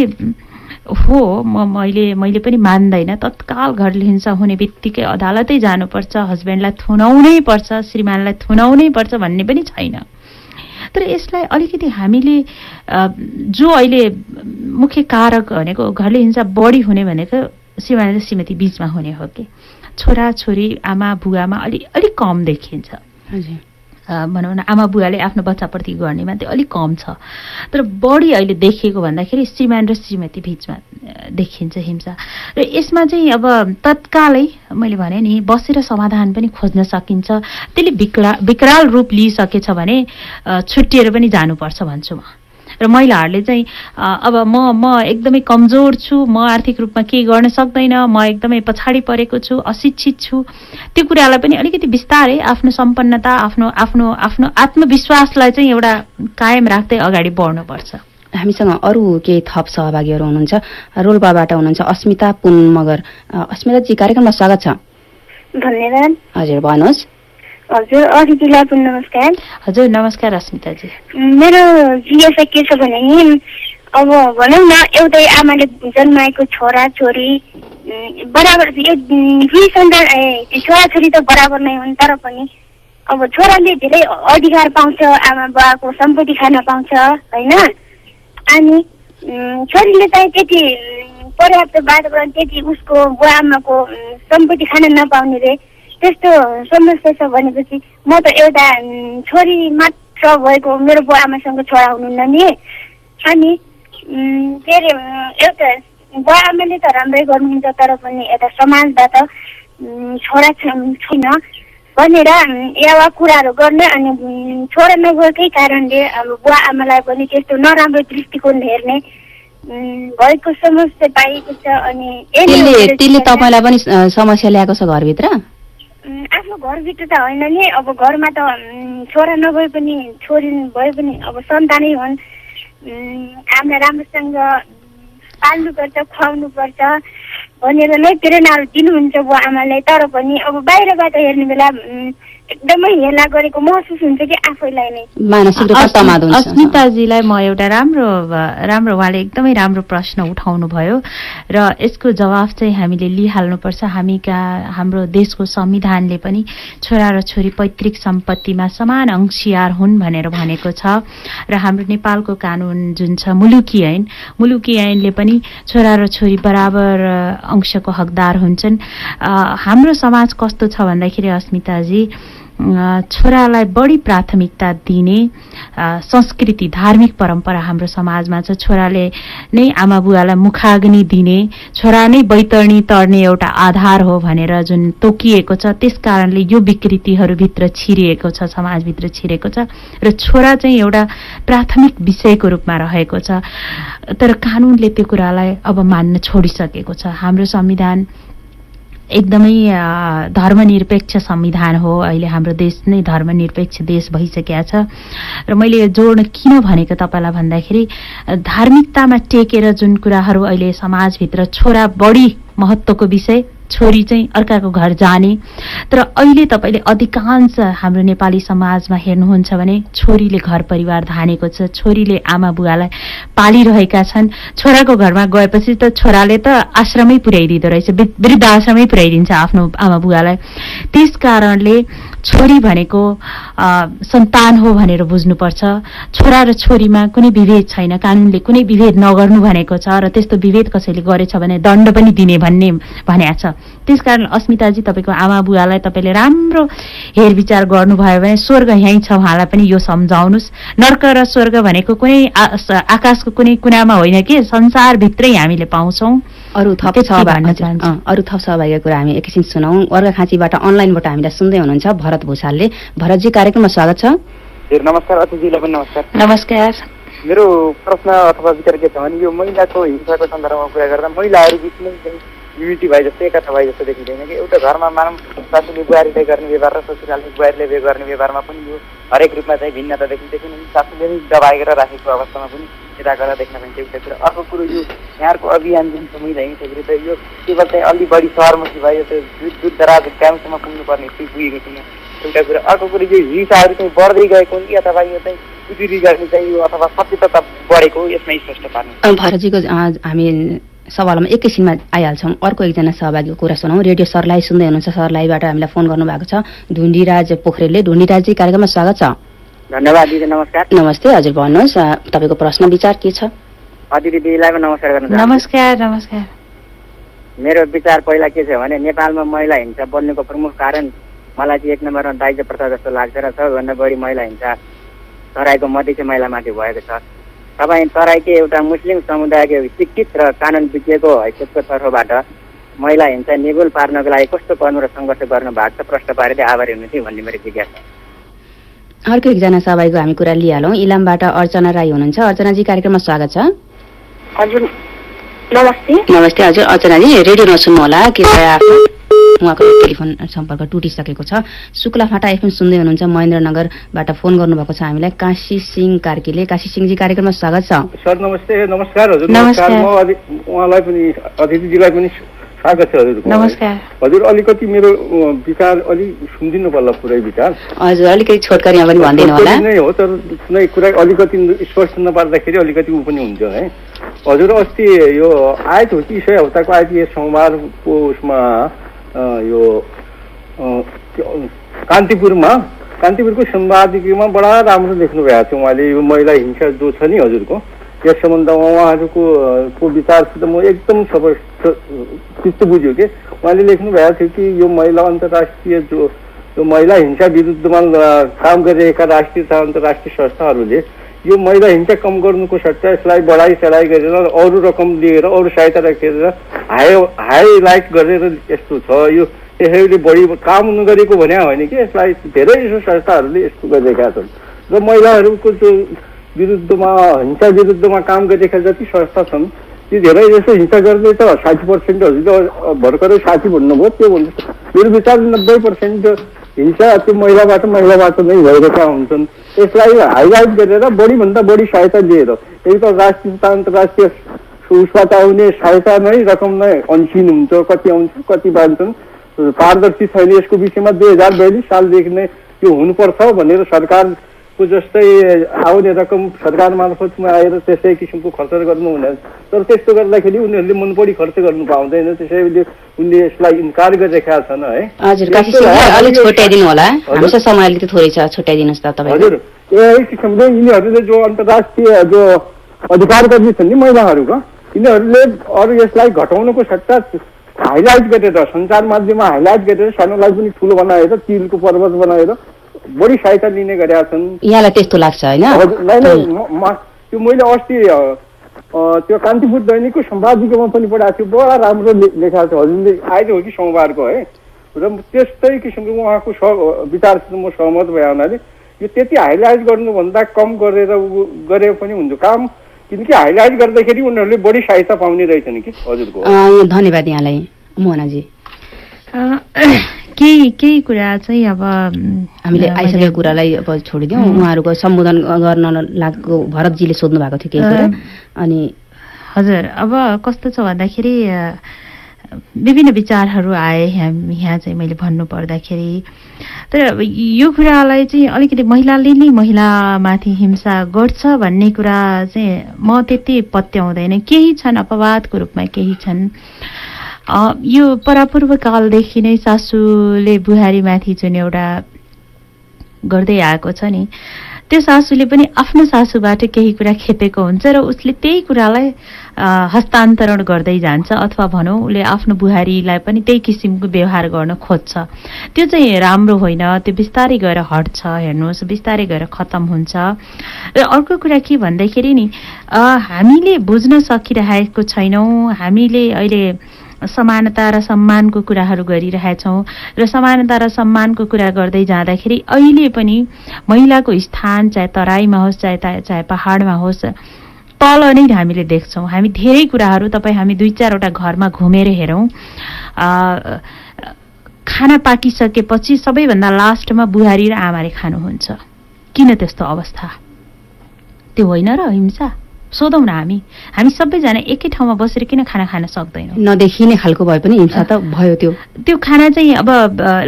हो म मैले मैले पनि मान्दैन। तत्काल घरले हिंसा हुने बित्तिकै अदालतै जानुपर्छ हस्बेन्डलाई थुनाउनै पर्छ श्रीमानलाई थुनाउनै पर्छ भन्ने पनि छैन। तर यसलाई अलिकति हामीले जो अहिले मुख्य कारक भनेको घरले हिंसा बढी हुने भनेको श्रीमान र श्रीमती बिचमा हुने हो कि? छोराछोरी आमा बुवामा अलि अलिक कम देखिन्छ। हजुर। भनौँ न आमा बुवाले आफ्नो बच्चाप्रति गर्नेमा त्यो अलिक कम छ। तर बढी अहिले देखिएको भन्दाखेरि श्रीमान र श्रीमती बिचमा देखिन्छ हिंसा। र यसमा चाहिँ अब तत्कालै मैले भने नि बसेर समाधान पनि खोज्न सकिन्छ। त्यसले विकरा विकराल रूप लिइसकेछ भने छुट्टिएर पनि जानुपर्छ भन्छु म। र महिलाहरूले चाहिँ अब म म एकदमै कमजोर छु म आर्थिक रूपमा केही गर्न सक्दैन म एकदमै पछाडि परेको छु अशिक्षित छु। त्यो कुरालाई पनि अलिकति बिस्तारै आफ्नो सम्पन्नता आफ्नो आफ्नो आफ्नो आत्मविश्वासलाई चाहिँ एउटा कायम राख्दै अगाडि बढ्नुपर्छ। हामीसँग अरू केही थप सहभागीहरू हुनुहुन्छ। रोल्पाबाट हुनुहुन्छ अस्मिता पुन मगर अस्मिताजी कार्यक्रममा स्वागत छ। धन्यवाद। हजुर भन्नुहोस्। हजुर अतिथिलाई पनि नमस्कार। हजुर नमस्कार अस्मिताजी। मेरो जिज्ञासा के छ भने नि अब भनौँ न एउटै आमाले जन्माएको छोरा छोरी बराबर यो दुई सन्तान ए छोरा छोरी त बराबर नै हुन् तर पनि अब छोराले धेरै अधिकार पाउँछ आमा बुवाको सम्पत्ति खान पाउँछ होइन? अनि छोरीले चाहिँ त्यति पर्याप्त वातावरण त्यति उसको बुवा आमाको सम्पत्ति खान नपाउने रे त्यस्तो समस्या छ भनेपछि म त एउटा छोरी मात्र भएको मेरो बुवा आमासँग छोरा हुनुहुन्न नि। अनि के अरे एउटा बुवा आमाले त राम्रै गर्नुहुन्छ तर पनि यता समाजबाट छोरा छैन भनेर एवा कुराहरू गर्ने अनि छोरा नगएकै कारणले अब बुवा आमालाई पनि त्यस्तो नराम्रो दृष्टिकोण हेर्ने भएको समस्या पाइएको छ अनि त्यसले तपाईँलाई पनि समस्या ल्याएको छ घरभित्र? आफ्नो घरभित्र त होइन नि अब घरमा त छोरा नभए पनि छोरी भए पनि अब सन्तानै हुन्। हामीलाई राम्रोसँग पाल्नुपर्छ खुवाउनुपर्छ भनेर नै प्रेरणाहरू दिनुहुन्छ बुवा आमाले तर पनि अब बाहिरबाट हेर्ने बेला एकदमै हेला गरेको महसुस हुन्छ कि आफैलाई नै। मानसिक रूपमा अस्मि- तमाद हुन्छ। अस्मिताजीलाई म एउटा राम्रो राम्रो उहाँले एकदमै राम्रो प्रश्न उठाउनु भयो र यसको जवाफ चाहिँ हामीले लिइहाल्नुपर्छ। हामी कहाँ हाम्रो देशको संविधानले पनि छोरा र छोरी पैतृक सम्पत्तिमा समान अंशियार हुन् भनेर भनेको छ। र हाम्रो नेपालको कानुन जुन छ मुलुकी ऐन मुलुकी ऐनले पनि छोरा र छोरी बराबर अंशको हकदार हुन्छन्। हाम्रो समाज कस्तो छ भन्दाखेरि अस्मिताजी छोरालाई बढी प्राथमिकता दिने संस्कृति धार्मिक परम्परा हाम्रो समाजमा छ। छोराले नै आमा बुवालाई मुखाग्नि दिने छोरा नै बैतरणी तर्ने एउटा आधार हो भनेर जुन तोकिएको छ त्यस कारणले यो विकृतिहरू भित्र छिरिएको छ समाजभित्र छिरेको छ। र छोरा चाहिँ एउटा प्राथमिक विषयको रूपमा रहेको छ। तर कानुनले त्यो कुरालाई अब मान्न छोडिसकेको छ। हाम्रो संविधान एकदमै धर्मनिरपेक्ष संविधान हो। अहिले हाम्रो देश नै धर्मनिरपेक्ष देश भइसकेका छ। र मैले जोड्न किन भनेको तपाईँलाई भन्दाखेरि धार्मिकतामा टेकेर जुन कुराहरू अहिले समाजभित्र छोरा बढी महत्त्वको विषय छोरी चाहिँ अर्काको घर जाने। तर अहिले तपाईँले अधिकांश हाम्रो नेपाली समाजमा हेर्नुहुन्छ भने छोरीले घर परिवार धानेको छ छोरीले आमा बुवालाई पालिरहेका छन्। छोराको घरमा गएपछि त छोराले त आश्रमै पुर्याइदिँदो रहेछ वृद्ध आश्रमै पुर्याइदिन्छ आफ्नो आमा बुवालाई। त्यस छोरी भनेको सन्तान हो भनेर बुझ्नुपर्छ। छोरा र छोरीमा कुनै विभेद छैन। कानुनले कुनै विभेद नगर्नु भनेको छ र त्यस्तो विभेद कसैले गरेछ भने दण्ड पनि दिने भन्ने भनेको छ। त्यसकारण अस्मिताजी तपाईँको आमा बुवालाई तपाईँले राम्रो हेरविचार गर्नुभयो भने स्वर्ग यहीँ छ उहाँलाई पनि यो सम्झाउनुहोस्। नर्क र स्वर्ग भनेको कुनै आकाशको कुनै कुनामा होइन कि? संसारभित्रै हामीले पाउँछौँ। अरू थप अरू थप सहभागीको कुरा हामी एकैछिन सुनौँ। अर्घाखाँचीबाट अनलाइनबाट हामीलाई सुन्दै हुनुहुन्छ भरत भूषालले। भरतजी कार्यक्रममा स्वागत छ नमस्कार अतिथिजीलाई पनि नमस्कार नमस्कार मेरो प्रश्न अथवा विचार के छ भने यो महिलाको हिंसाको सन्दर्भमा कुरा गर्दा महिलाहरू बिच नै चाहिँ युनिटी भए जस्तो एकता भए जस्तो देखिँदैन कि एउटा घरमा मानव सासूले बुहारीले गर्ने व्यवहार र ससुरालले बुहारीले गर्ने व्यवहारमा पनि यो हरेक रूपमा चाहिँ भिन्नता देखिन्छ किनभने सासूले नै दबाएर राखेको अवस्थामा पनि यता गर्दा देख्न पाइन्छ एउटा कुरा अर्को कुरो यो यहाँको अभियान जुन छ महिला हिंसाविरुद्ध यो केवल चाहिँ अलि बढी सहरमुखी भयो त्यो दूर दराज गाउँसम्म पुग्नुपर्ने त्यो पुगेको छैन एउटा कुरा अर्को कुरो यो हिंसाहरू चाहिँ बढ्दै गएको हुन् कि अथवा यो चाहिँ उजुरी गर्ने चाहिँ यो अथवा सचेतता बढेको हो, यसमा स्पष्ट पार्नु। अँ, भरतजीको हामी सवालमा एकैछिनमा आइहाल्छौँ। अर्को एकजना सहभागीको कुरा सुनौँ। रेडियो सरलाई सुन्दै हुनुहुन्छ सरलाईबाट हामीलाई फोन गर्नुभएको छ ढुण्डीराज पोखरेलले। ढुण्डीराजजी कार्यक्रममा स्वागत छ। धन्यवाद दिदी नमस्कार। नमस्ते हजुर भन्नुहोस् तपाईँको प्रश्न विचार के छ? दिदीलाई पनि नमस्कार गर्न चाहन्छु। नमस्कार नमस्कार। मेरो विचार पहिला के छ भने नेपालमा महिला हिंसा बढ्नुको प्रमुख कारण मलाई चाहिँ एक नम्बरमा दाइजो प्रथा जस्तो लाग्छ र सबैभन्दा बढी महिला हिंसा तराईको मधेसी महिलामाथि भएको छ। तपाईँ तराईकै एउटा मुस्लिम समुदायको शिक्षित र कानुन बुझिएको हैसियतको तर्फबाट महिला हिंसा निगुल पार्नको लागि कस्तो कर्म र सङ्घर्ष गर्नु भएको छ? प्रश्न पारेर आभारी हुनु थियो भन्ने मेरो जिज्ञासा अर्को एकजना सहभागीको हामी कुरा लिइहालौँ। इलामबाट अर्चना राई हुनुहुन्छ। अर्चनाजी कार्यक्रममा स्वागत छ। हजुर। नमस्ते। नमस्ते हजुर। अर्चनाजी रेडियो नसुन्नु होला कृपया आफ्नो उहाँको टेलिफोन सम्पर्क टुटिसकेको छ। शुक्ला फाटा एफएम सुन्दै हुनुहुन्छ महेन्द्रनगरबाट फोन गर्नुभएको छ हामीलाई। काशी सिंह कार्कीले। काशी सिंहजी कार्यक्रममा स्वागत छ। सर नमस्ते। नमस्कार हजुर। नमस्कार। उहाँलाई पनि अतिथिजीलाई पनि स्वागत छ हजुर। नमस्कार। हजुर अलिकति मेरो विचार अलि सुनिदिनु पर्ला पुरै विचार। हजुर अलिकति छोटकरीमा पनि भनिदिनु होला। छोटकरी नै हो तर कुनै कुरा अलिकति स्पष्ट नपार्दाखेरि अलिकति ऊ पनि हुन्छ है। हजुर अस्ति यो आएको कि सय हप्ताको यो सोमबारको उसमा यो कान्तिपुरमा कान्तिपुरको सम्पादकीयमा बडा राम्रो लेख्नु भएको थियो उहाँले यो महिला हिंसा जो छ नि हजुरको यस सम्बन्धमा उहाँहरूको को विचारसित म एकदम स्पष्ट चित्त बुझ्यो कि उहाँले लेख्नु भएको थियो कि यो महिला अन्तर्राष्ट्रिय जो यो महिला हिंसा विरुद्धमा काम गरिरहेका राष्ट्रिय तथा अन्तर्राष्ट्रिय संस्थाहरूले यो महिला हिंसा कम गर्नुको सट्टा यसलाई बढाइ चढाइ गरेर अरू रकम लिएर अरू सहायता राखेर हाई हाइलाइट गरेर यस्तो छ। यो यसैले बढी काम नगरेको भने होइन कि यसलाई धेरै जसो संस्थाहरूले यस्तो गरिरहेका छन्। र महिलाहरूको जो विरुद्धमा हिंसा विरुद्धमा काम गरिरहेका जति संस्था छन् ती धेरै जसो हिंसा गर्ने त साठी पर्सेन्ट हजुरले भर्खरै साथी भन्नुभयो त्यो भन्नु मेरो विचार नब्बे पर्सेन्ट हिंसा त्यो महिलाबाट महिलाबाट नै भइरहेका हुन्छन्। यसलाई हाइलाइट गरेर बढीभन्दा बढी सहायता लिएर। एक त राष्ट्रिय अन्तर्राष्ट्रिय उसबाट आउने सहायता नै रकम नै अनसिन हुन्छ कति आउँछ कति बाँच्छन् पारदर्शी छैन यसको विषयमा दुई हजार बयालिस सालदेखि नै यो हुनुपर्छ भनेर सरकारको जस्तै आउने रकम सरकार मार्फतमा आएर त्यसै किसिमको खर्च गर्नु हुँदैन। तर त्यस्तो गर्दाखेरि उनीहरूले मन बढी खर्च गर्नु पाउँदैन। त्यसैले उनले यसलाई इन्कार गरिरहेका छन् है। हजुर यही किसिमले यिनीहरूले जो अन्तर्राष्ट्रिय जो अधिकार कर्मी छन् नि महिलाहरूको यिनीहरूले अरू यसलाई घटाउनुको सट्टा हाइलाइट गरेर सञ्चार माध्यममा हाइलाइट गरेर सानोलाई पनि ठुलो बनाएर तिलको पर्वत बनाएर बढी सहायता लिने गरेका छन्। यहाँलाई त्यस्तो लाग्छ होइन? त्यो मैले अस्ति त्यो कान्तिपुर दैनिकको सम्पादकीयमा पनि पढाएको थियो बडा राम्रो लेखाएको थियो हजुरले आएर हो कि सोमबारको है? र त्यस्तै किसिमको उहाँको स विचारसित म सहमत भए हुनाले यो त्यति हाइलाइट गर्नुभन्दा कम गरेर गरे पनि हुन्छ काम किनकि हाइलाइट गर्दाखेरि उनीहरूले बढी सहायता पाउने रहेछन् कि हजुरको। अँ, धन्यवाद यहाँलाई मोहनाजी। अ, केही केही कुरा चाहिँ अब हामीले मैले- आइसकेको कुरालाई अब छोडिदिउँ. उहाँहरूको सम्बोधन गर्न लागेको भरतजीले सोध्नु भएको थियो केही कुरा। अनि हजुर अब कस्तो छ भन्दाखेरि विभिन्न विचारहरू आए यहाँ यहाँ चाहिँ मैले भन्नु पर्दाखेरि। तर अब यो कुरालाई चाहिँ अलिकति महिलाले नै महिलामाथि हिंसा गर्छ भन्ने कुरा चाहिँ म त्यति पत्याउँदैन। केही छन् अपवादको रूपमा केही छन्। यो परापूर्व कालदेखि नै सासूले बुहारीमाथि जुन एउटा गर्दै आएको छ नि त्यो सासूले पनि आफ्नो सासूबाट केही कुरा खेपेको हुन्छ र उसले त्यही कुरालाई हस्तान्तरण गर्दै जान्छ अथवा भनौँ उसले आफ्नो बुहारीलाई पनि त्यही किसिमको व्यवहार गर्न खोज्छ। त्यो चाहिँ राम्रो होइन त्यो बिस्तारै गएर हट्छ हेर्नुहोस् बिस्तारै गएर खतम हुन्छ। र अर्को कुरा के भन्दाखेरि नि हामीले बुझ्न सकिरहेको छैनौँ हामीले अहिले समानता र सम्मानको कुराहरू गरिरहेछौँ। र समानता र सम्मानको कुरा गर्दै जाँदाखेरि अहिले पनि महिलाको स्थान चाहे तराईमा होस् चाहे चाहे पहाडमा होस् तल नै हामीले देख्छौँ। हामी धेरै कुराहरू तपाईँ हामी दुई चारवटा घरमा घुमेर हेरौँ। खाना पाकिसकेपछि सबैभन्दा लास्टमा बुहारी र आमाले खानुहुन्छ। किन त्यस्तो अवस्था? त्यो होइन र हिंसा? सोधौँ न हामी। हामी सबैजना एकै ठाउँमा बसेर किन खाना खान सक्दैनौँ? नदेखिने खालको भए पनि हिंसा त भयो त्यो। त्यो खाना चाहिँ अब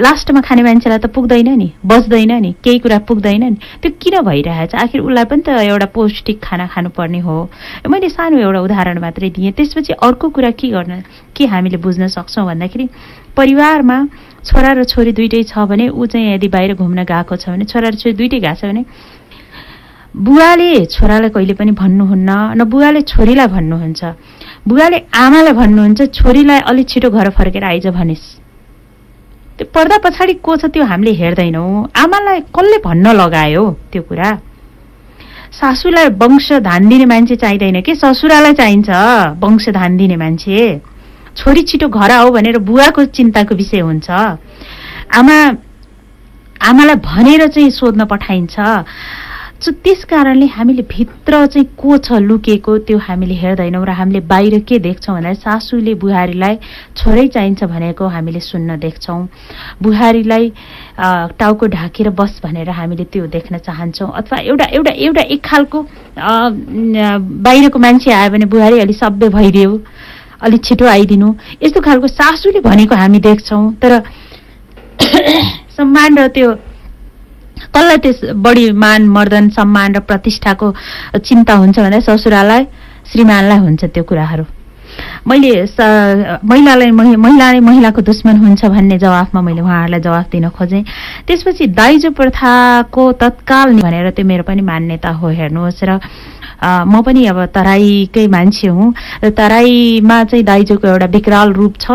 लास्टमा खाने मान्छेलाई त पुग्दैन नि बस्दैन नि केही कुरा पुग्दैन नि। त्यो किन भइरहेछ? आखिर उसलाई पनि त एउटा पौष्टिक खाना खानुपर्ने हो। मैले सानो एउटा उदाहरण मात्रै दिएँ। त्यसपछि अर्को कुरा के गर्न के हामीले बुझ्न सक्छौँ भन्दाखेरि परिवारमा छोरा र छोरी दुइटै छ भने ऊ चाहिँ यदि बाहिर घुम्न गएको छ भने छोरा र छोरी दुइटै गएको छ भने बुवाले छोरालाई कहिले पनि भन्नुहुन्न न बुवाले छोरीलाई भन्नुहुन्छ। बुवाले आमालाई भन्नुहुन्छ छोरीलाई अलिक छिटो घर फर्केर आइज भनिस्। त्यो पर्दा पछाडि को छ त्यो हामीले हेर्दैनौँ। आमालाई कसले भन्न लगायो त्यो कुरा? सासूलाई वंश धान दिने मान्छे चाहिँदैन कि? ससुरालाई चाहिन्छ वंश धान दिने मान्छे। छोरी छिटो घर आऊ भनेर बुवाको चिन्ताको विषय हुन्छ। आमा आमालाई भनेर चाहिँ सोध्न पठाइन्छ। सो त्यस कारणले हामीले भित्र चाहिँ को छ लुकेको त्यो हामीले हेर्दैनौँ र हामीले बाहिर के देख्छौँ भन्दा सासूले बुहारीलाई छोरै चाहिन्छ भनेको हामीले सुन्न देख्छौँ। बुहारीलाई टाउको ढाकेर बस भनेर हामीले त्यो देख्न चाहन्छौँ। अथवा एउटा एउटा एउटा एक खालको बाहिरको मान्छे आयो भने बुहारी अलि सभ्य भइदियो अलिक छिटो आइदिनु। यस्तो खालको सासूले भनेको हामी देख्छौँ। तर <coughs> सम्मान र त्यो कसलाई त्यस बढी मान मर्दन सम्मान र प्रतिष्ठाको चिन्ता हुन्छ भन्दा ससुरालाई श्रीमानलाई हुन्छ त्यो कुराहरू। मैले महिलालाई महि- महिलाले महिलाको दुश्मन हुन्छ भन्ने जवाफमा मैले उहाँहरूलाई जवाफ दिन खोजेँ। त्यसपछि दाइजो प्रथाको तत्काल नि- भनेर त्यो मेरो पनि मान्यता हो हेर्नुहोस् र म पनि अब तराईकै मान्छे हुँ र तराईमा चाहिँ दाइजोको एउटा विकराल रूप छ।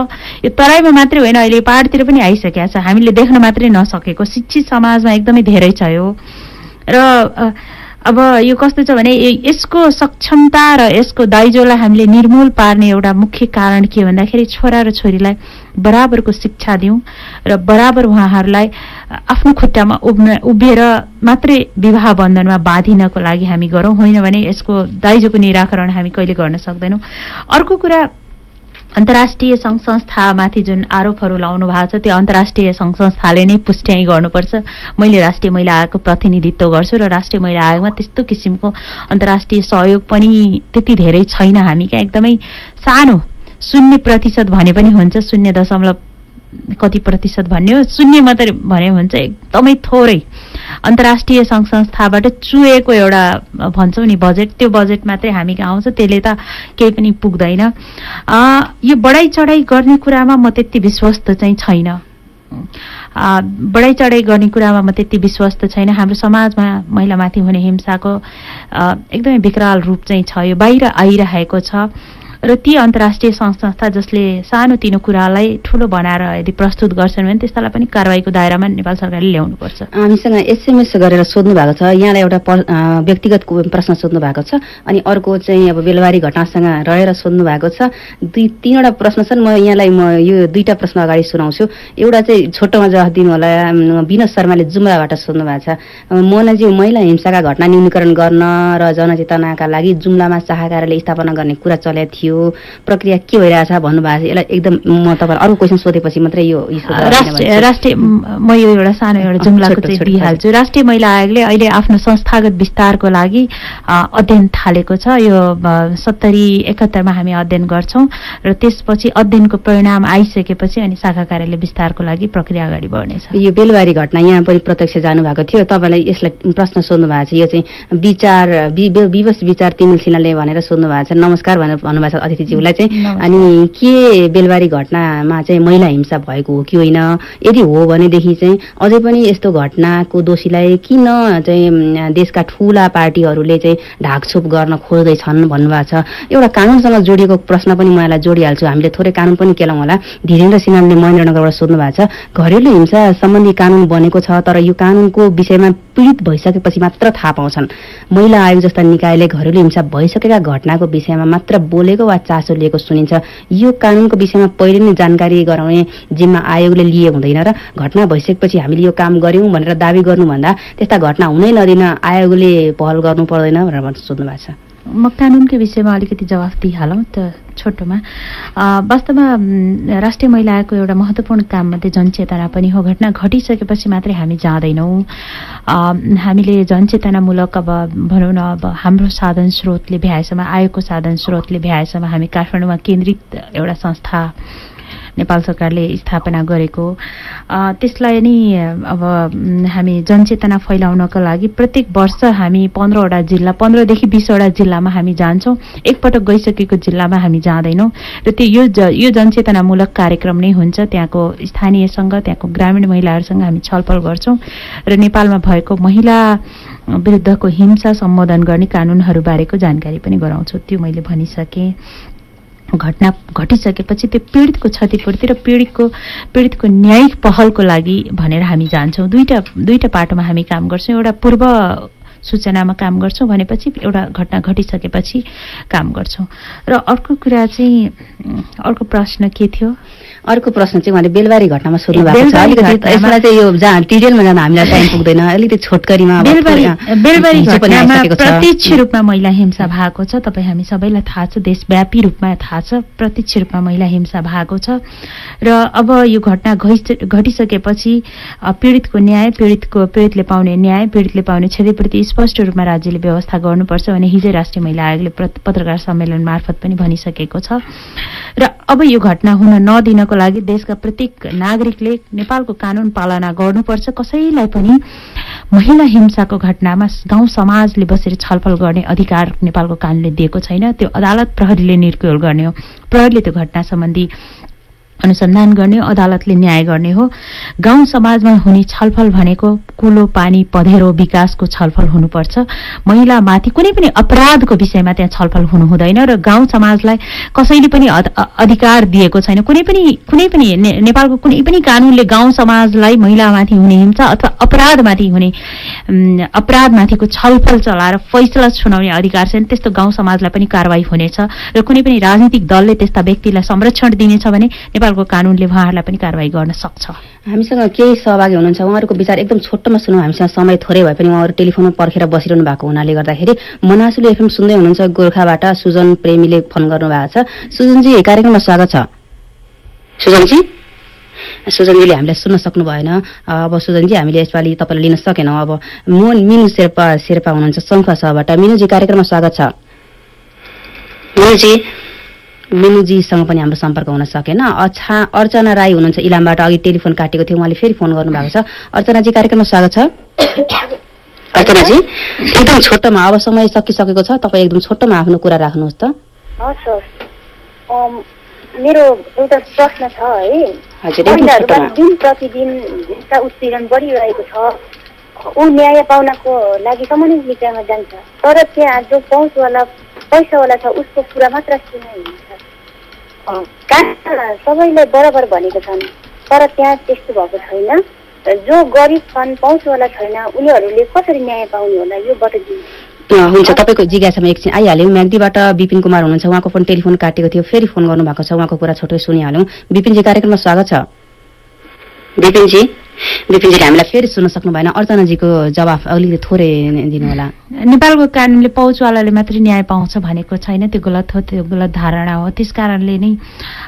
यो तराईमा मात्रै होइन अहिले पहाडतिर पनि आइसकेको छ। हामीले देख्न मात्रै नसकेको। शिक्षित समाजमा एकदमै धेरै छ यो। र अब यो कस्तो छ भने यसको सक्षमता र यसको दाइजोलाई हामीले निर्मूल पार्ने एउटा मुख्य कारण के भन्दाखेरि छोरा र छोरीलाई बराबरको शिक्षा दिउँ र बराबर उहाँहरूलाई आफ्नो खुट्टामा उभ्न उभिएर मात्रै विवाह बन्धनमा बाँधिनको लागि हामी गरौँ। होइन भने यसको दाइजोको निराकरण हामी कहिले गर्न सक्दैनौँ। अर्को कुरा अन्तर्राष्ट्रिय सङ्घ संस्थामाथि जुन आरोपहरू लाउनु भएको छ त्यो अन्तर्राष्ट्रिय सङ्घ संस्थाले नै पुष्ट्याइ गर्नुपर्छ। मैले राष्ट्रिय महिला आयोगको प्रतिनिधित्व गर्छु र राष्ट्रिय महिला आयोगमा त्यस्तो किसिमको अन्तर्राष्ट्रिय सहयोग पनि त्यति धेरै छैन। हामी कहाँ एकदमै सानो शून्य प्रतिशत भने पनि हुन्छ शून्य दशमलव कति प्रतिशत भन्ने हो शून्य मात्रै भने हुन्छ एकदमै थोरै। अन्तर्राष्ट्रिय सङ्घ संस्थाबाट चुएको एउटा भन्छौँ नि बजेट त्यो बजेट मात्रै हामी कहाँ आउँछ? त्यसले त केही पनि पुग्दैन। यो बढाइ चढाइ गर्ने कुरामा म त्यति विश्वस्त चाहिँ छैन। बढाइ चढाइ गर्ने कुरामा म त्यति विश्वस्त छैन। हाम्रो समाजमा महिलामाथि हुने हिंसाको एकदमै विकराल रूप चाहिँ छ। यो बाहिर आइरहेको छ। र ती अन्तर्राष्ट्रिय संस्था जसले सानोतिनो कुरालाई ठुलो बनाएर यदि प्रस्तुत गर्छन् भने त्यस्तालाई पनि कारवाहीको दायरामा नेपाल सरकारले ल्याउनुपर्छ। हामीसँग एसएमएस गरेर सोध्नु भएको छ। यहाँलाई एउटा व्यक्तिगत प्रश्न सोध्नु भएको छ। अनि अर्को चाहिँ अब बेलबारी घटनासँग रहेर सोध्नु भएको छ। दुई तिनवटा प्रश्न छन्। म यहाँलाई म यो दुईटा प्रश्न अगाडि सुनाउँछु। एउटा चाहिँ छोटोमा जवाफ दिनु होला। विनोद शर्माले जुम्लाबाट सोध्नु भएको छ। अ, मोनाजी महिला हिंसाका घटना न्यूनीकरण गर्न र जनचेतनाका लागि जुम्लामा सहाकार्यालय स्थापना गर्ने कुरा चलेको थियो। प्रक्रिया के भइरहेछ भन्नुभएको छ यसलाई एकदम म तपाईँलाई अर्को क्वेसन सोधेपछि मात्रै यो राष्ट्रिय। राष्ट्रिय म यो एउटा सानो एउटा जुम्लाको चाहिँ दिइहाल्छु राष्ट्रिय महिला आयोगले अहिले आफ्नो संस्थागत विस्तारको लागि अध्ययन थालेको छ। यो सत्तरी एकहत्तरमा हामी अध्ययन गर्छौँ र त्यसपछि अध्ययनको परिणाम आइसकेपछि अनि शाखा कार्यालय विस्तारको लागि प्रक्रिया अगाडि बढ्नेछ। यो बेलबारी घटना यहाँ पनि प्रत्यक्ष जानुभएको थियो। तपाईँलाई यसलाई प्रश्न सोध्नु भएको छ। यो चाहिँ विचार विवश विचार तिमिल सिन्हाले भनेर सोध्नु भएको छ। नमस्कार भनेर भन्नुभएको छ। अतिथिज्यूलाई चाहिँ। अनि के बेलबारी घटनामा चाहिँ महिला हिंसा भएको हो कि होइन? यदि हो भनेदेखि चाहिँ अझै पनि यस्तो घटनाको दोषीलाई किन चाहिँ देशका ठुला पार्टीहरूले चाहिँ ढाकछोप गर्न खोज्दैछन् भन्नुभएको छ? एउटा कानुनसँग जोडिएको प्रश्न पनि म यसलाई जोडिहाल्छु। हामीले थोरै कानुन पनि केलाउँ होला। धीरेन्द्र सिन्हाले महेन्द्रनगरबाट सोध्नु भएको छ घरेलु हिंसा सम्बन्धी कानुन बनेको छ तर यो कानुनको विषयमा पीडित भइसकेपछि मात्र थाहा पाउँछन्। महिला आयोग जस्ता निकायले घरेलु हिंसा भइसकेका घटनाको विषयमा मात्र बोलेको वा चासो लिएको सुनिन्छ। यो कानुनको विषयमा पहिले नै जानकारी गराउने जिम्मा आयोगले लिए हुँदैन र घटना भइसकेपछि हामीले यो काम गर्यौँ भनेर दावी गर्नुभन्दा त्यस्ता घटना हुनै नदिन आयोगले पहल गर्नु पर्दैन भनेर सोध्नु भएको छ। म कानुनकै विषयमा अलिकति जवाफ दिइहालौँ त छोटोमा। वास्तवमा राष्ट्रिय महिला आयोगको एउटा महत्त्वपूर्ण काममध्ये जनचेतना पनि हो। घटना घटिसकेपछि मात्रै हामी जाँदैनौँ। हामीले जनचेतनामूलक अब भनौँ न अब हाम्रो साधन स्रोतले भ्याएसम्म आयोगको साधन स्रोतले भ्याएसम्म हामी काठमाडौँमा केन्द्रित एउटा संस्था नेपाल सरकारले स्थापना गरेको। त्यसलाई नि अब हामी जनचेतना फैलाउनको लागि प्रत्येक वर्ष हामी पन्ध्रवटा जिल्ला पन्ध्रदेखि बिसवटा जिल्लामा हामी जान्छौँ। एकपटक गइसकेको जिल्लामा हामी जाँदैनौँ। र त्यो यो ज यो जनचेतनामूलक कार्यक्रम नै हुन्छ। त्यहाँको स्थानीयसँग त्यहाँको ग्रामीण महिलाहरूसँग हामी छलफल गर्छौँ। र नेपालमा भएको महिला विरुद्धको हिंसा सम्बोधन गर्ने कानुनहरू बारेको जानकारी पनि गराउँछु। त्यो मैले भनिसकेँ। घटना घटिसकेपछि त्यो पीडितको क्षतिपूर्ति र पीडितको पीडितको न्यायिक पहलको लागि भनेर हामी जान्छौँ। दुईटा दुईटा पाटोमा हामी काम गर्छौँ। एउटा पूर्व सूचनामा काम गर्छौँ भनेपछि एउटा घटना घटिसकेपछि काम गर्छौँ। र अर्को कुरा चाहिँ अर्को प्रश्न के थियो? अर्को प्रश्न चाहिँ उहाँले बेलबारी घटनामा सोध्नु भएको छ अलिकति यसलाई चाहिँ यो जहाँ डिटेलमा जान हामीलाई टाइम पुग्दैन। अलिकति छोटकरीमा बेलबारी बेलबारी घटनामा। प्रत्यक्ष रूपमा महिला हिंसा भएको छ। तपाईँ हामी सबैलाई थाहा छ देशव्यापी रूपमा थाहा छ प्रत्यक्ष रूपमा महिला हिंसा भएको छ। र अब यो घटना घटिस- घटिसकेपछि पीडितको न्याय पीडितको पीडितले पाउने न्याय पीडितले पाउने क्षतिपूर्ति स्पष्ट रूपमा राज्यले व्यवस्था गर्नुपर्छ भने हिजै राष्ट्रिय महिला आयोगले पत्रकार सम्मेलन मार्फत पनि भनिसकेको छ। र अब यो घटना हुन नदिनको लागि देशका प्रत्येक नागरिकले नेपालको कानून पालना गर्नुपर्छ। कसैलाई पनि महिला हिंसाको घटनामा गाउँ समाजले बसेर छलफल गर्ने अधिकार नेपालको कानूनले दिएको छैन। त्यो अदालत प्रहरीले निर्क्योल गर्ने हो। प्रहरीले त्यो घटना सम्बन्धी अनुसन्धान गर्ने अदालतले न्याय गर्ने हो। गाउँ समाजमा हुने छलफल भनेको कुलो पानी पधेरो विकासको छलफल हुनुपर्छ। महिलामाथि कुनै पनि अपराधको विषयमा त्यहाँ छलफल हुनु हुँदैन र गाउँ समाजलाई कसैले पनि अधिकार दिएको छैन। कुनै पनि कुनै पनि नेपालको कुनै पनि कानूनले गाउँ समाजलाई महिलामाथि हुने हिंसा अथवा अपराधमाथि हुने अपराधमाथिको छलफल चलाएर फैसला सुनाउने अधिकार छैन त्यस्तो गाउँ समाजलाई पनि कारवाही हुनेछ। र कुनै पनि राजनीतिक दलले त्यस्ता व्यक्तिलाई संरक्षण दिनेछ भने नेपालको कानूनले उहाँहरूलाई पनि कारवाही गर्न सक्छ। हामीसँग केही सहभागी हुनुहुन्छ। उहाँहरूको विचार एकदम छोटोमा सुनौँ हामीसँग समय थोरै भए पनि उहाँहरू टेलिफोनमा पर्खेर बसिरहनु भएको हुनाले गर्दाखेरि मनासुले एफएम सुन्दै हुनुहुन्छ गोर्खाबाट सुजन प्रेमीले फोन गर्नुभएको छ। सुजनजी कार्यक्रममा स्वागत छ। सुजनजी? सुजनजीले हामीलाई सुन्न सक्नु भएन। अब सुजनजी हामीले यसपालि तपाईँलाई लिन सकेनौँ। अब मोहन मिनु शेर्पा शेर्पा हुनुहुन्छ सङ्खुवा सहबाट। मिनुजी कार्यक्रममा स्वागत छ। मिनुजी मिनुजीसँग पनि हाम्रो सम्पर्क हुन सकेन। अच्छा अर्चना राई हुनुहुन्छ इलामबाट अघि टेलिफोन काटेको थियो उहाँले फेरि फोन गर्नुभएको छ। अर्चनाजी कार्यक्रममा स्वागत छ। अर्चनाजी एकदम छोटोमा अब समय सकिसकेको छ तपाईँ एकदम छोटोमा आफ्नो कुरा राख्नुहोस् त। मेरो एउटा प्रश्न छ है। दिन प्रतिदिन हिंसा उत्पीडन बढिरहेको छ। ऊ न्याय पाउनको लागि सामान्य निकायमा जान्छ। तर त्यहाँ जो पहुँचवाला पैसावाला छ उसको कुरा मात्र सुनाइ हुन्छ। कानुन सबैलाई बराबर भनेको छन् तर त्यहाँ त्यस्तो भएको छैन। जो गरिब छन् पहुँचवाला छैन उनीहरूले कसरी न्याय पाउने होला यो बताइदिनु। हुन्छ तपाईँको जिज्ञासामा एकछिन आइहाल्यौँ। म्याग्दीबाट विपिन कुमार हुनुहुन्छ उहाँको पनि टेलिफोन काटेको थियो फेरि फोन गर्नुभएको छ उहाँको कुरा छोटो सुनिहाल्यौँ विपिनजी कार्यक्रममा स्वागत छ। विपिनजी विपिनजीले हामीलाई फेरि सुन्न सक्नु भएन अर्चनाजीको जवाफ अलिकति थोरै दिनुहोला। नेपालको कानुनले पौचवालाले मात्रै न्याय पाउँछ भनेको छैन। त्यो गलत हो त्यो गलत धारणा हो। त्यस कारणले नै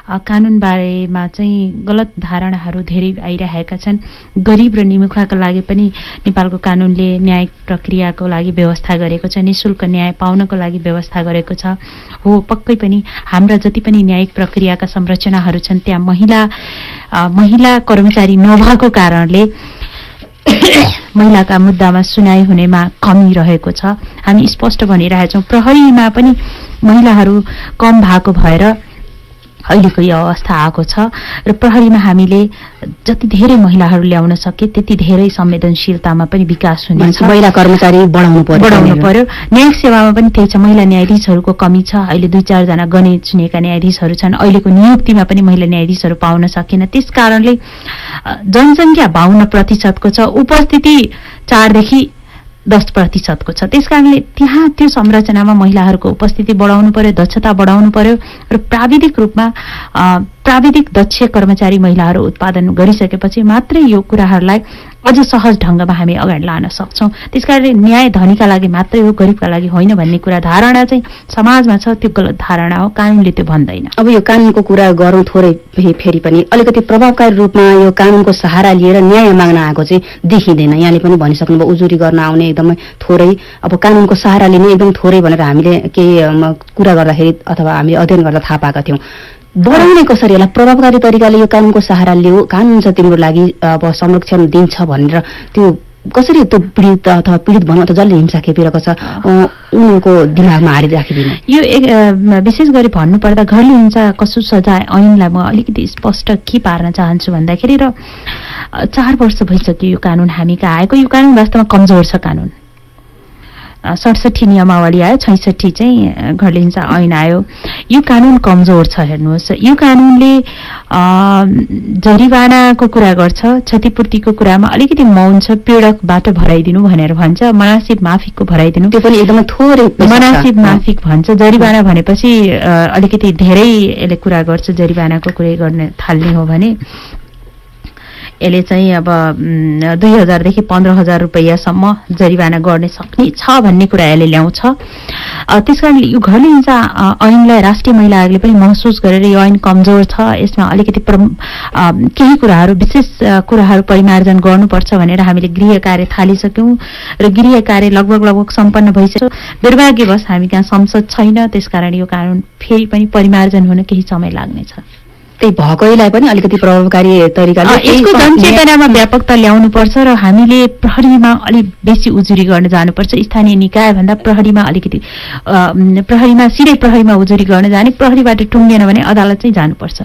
अ, कानुन बारेमा चाहिँ गलत धारणाहरू धेरै आइरहेका छन्। गरिब र निमुखाका लागि पनि नेपालको कानुनले न्यायिक प्रक्रियाको लागि व्यवस्था गरेको छ। निशुल्क न्याय पाउनको लागि व्यवस्था गरेको छ। हो पक्कै पनि हाम्रा जति पनि न्यायिक प्रक्रियाका संरचनाहरू छन् त्यहाँ महिला महिला कर्मचारी नभएको कारणले <coughs> महिलाका मुद्दामा सुनाइ हुनेमा कमी रहेको छ। हामी स्पष्ट भनिरहेछौँ प्रहरीमा पनि महिलाहरू कम भएको भएर अहिलेको यो अवस्था आएको छ र प्रहरीमा हामीले जति धेरै महिलाहरू ल्याउन सके त्यति धेरै संवेदनशीलतामा पनि विकास हुनेछ। महिला कर्मचारी बढाउनु पर्यो। बढाउनु। पर्यो। न्यायिक सेवामा पनि त्यही छ। महिला न्यायाधीशहरूको कमी छ। अहिले दुई चारजना गणे चुनेका न्यायाधीशहरू छन्। अहिलेको नियुक्तिमा पनि महिला न्यायाधीशहरू पाउन सकेन त्यस कारणले अ, जनसङ्ख्या बाहन्न प्रतिशतको छ। उपस्थिति चारदेखि दस प्रतिशतको छ। त्यस कारणले त्यहाँ त्यो संरचनामा महिलाहरूको उपस्थिति बढाउनु पर्यो दक्षता बढाउनु पर्यो र प्राविधिक रूपमा प्राविधिक दक्ष कर्मचारी महिलाहरू उत्पादन गरिसकेपछि मात्रै यो कुराहरूलाई अझ सहज ढङ्गमा हामी अगाडि लान सक्छौँ। त्यस कारणले न्याय धनीका लागि मात्रै हो गरिबका लागि होइन भन्ने कुरा धारणा चाहिँ समाजमा छ त्यो गलत धारणा हो कानुनले त्यो भन्दैन। अब यो कानुनको कुरा गरौँ थोरै फेरि पनि अलिकति प्रभावकारी रूपमा यो कानुनको सहारा लिएर न्याय माग्न आएको चाहिँ देखिँदैन। यहाँले पनि भनिसक्नुभयो उजुरी गर्न आउने एकदमै थोरै अब कानुनको सहारा लिने एकदम थोरै भनेर हामीले केही कुरा गर्दाखेरि अथवा हामीले अध्ययन गर्दा थाहा पाएका थियौँ। बढाउने कसरी यसलाई प्रभावकारी तरिकाले यो कानुनको सहारा लियो कानुन चाहिँ तिम्रो लागि अब संरक्षण दिन्छ भनेर त्यो कसरी त्यो पीडित अथवा पीडित भनौँ अथवा जसले हिंसा खेपिरहेको छ उनीहरूको दिमागमा हारी राखिदिनु यो एक विशेष गरी भन्नुपर्दा घरले हिंसा कसो सजाय ऐनलाई म अलिकति स्पष्ट के पार्न चाहन्छु भन्दाखेरि र चार वर्ष भइसक्यो यो कानुन हामी कहाँ आएको? यो कानुन वास्तवमा कमजोर छ कानुन। सडसठी नियमावली आयो छैसठी चाहिँ घरले हिंसा ऐन आयो। यो कानुन कमजोर छ हेर्नुहोस्। यो कानुनले जरिवानाको कुरा गर्छ क्षतिपूर्तिको कुरामा अलिकति मौन छ पीडकबाट भराइदिनु भनेर भन्छ मनासिब माफिकको भराइदिनु। त्यो पनि एकदमै थोरै। मनासिब माफिक भन्छ जरिवाना भनेपछि अलिकति धेरै यसले कुरा गर्छ जरिवानाको कुरै गर्न थाल्ने हो भने। यसले चाहिँ अब दुई हजारदेखि पन्ध्र हजार रुपियाँसम्म जरिवाना गर्ने सक्ने छ भन्ने कुरा यसले ल्याउँछ। अ, त्यसकारणले यो घरेलु हिंसा ऐनलाई राष्ट्रिय महिला आयोगले पनि महसुस गरेर यो ऐन कमजोर छ। यसमा अलिकति केही कुराहरू विशेष कुराहरू परिमार्जन गर्नुपर्छ भनेर हामीले गृह कार्य थालिसक्यौँ र गृह कार्य लगभग लगभग सम्पन्न भइसक्यो। दुर्भाग्यवश हामी कहाँ संसद छैन त्यसकारण यो कानुन फेरि पनि परिमार्जन हुन केही समय लाग्नेछ। त्यही भएकोलाई पनि अलिकति प्रभावकारी तरिकाले यसको जनचेतनामा व्यापकता ल्याउनुपर्छ र हामीले प्रहरीमा अलिक बेसी उजुरी गर्न जानुपर्छ। स्थानीय निकाय भन्दा प्रहरीमा अलिकति प्रहरीमा सिधै प्रहरीमा उजुरी गर्न जाने प्रहरीबाट टुङ्गेन भने अदालत चाहिँ जानुपर्छ।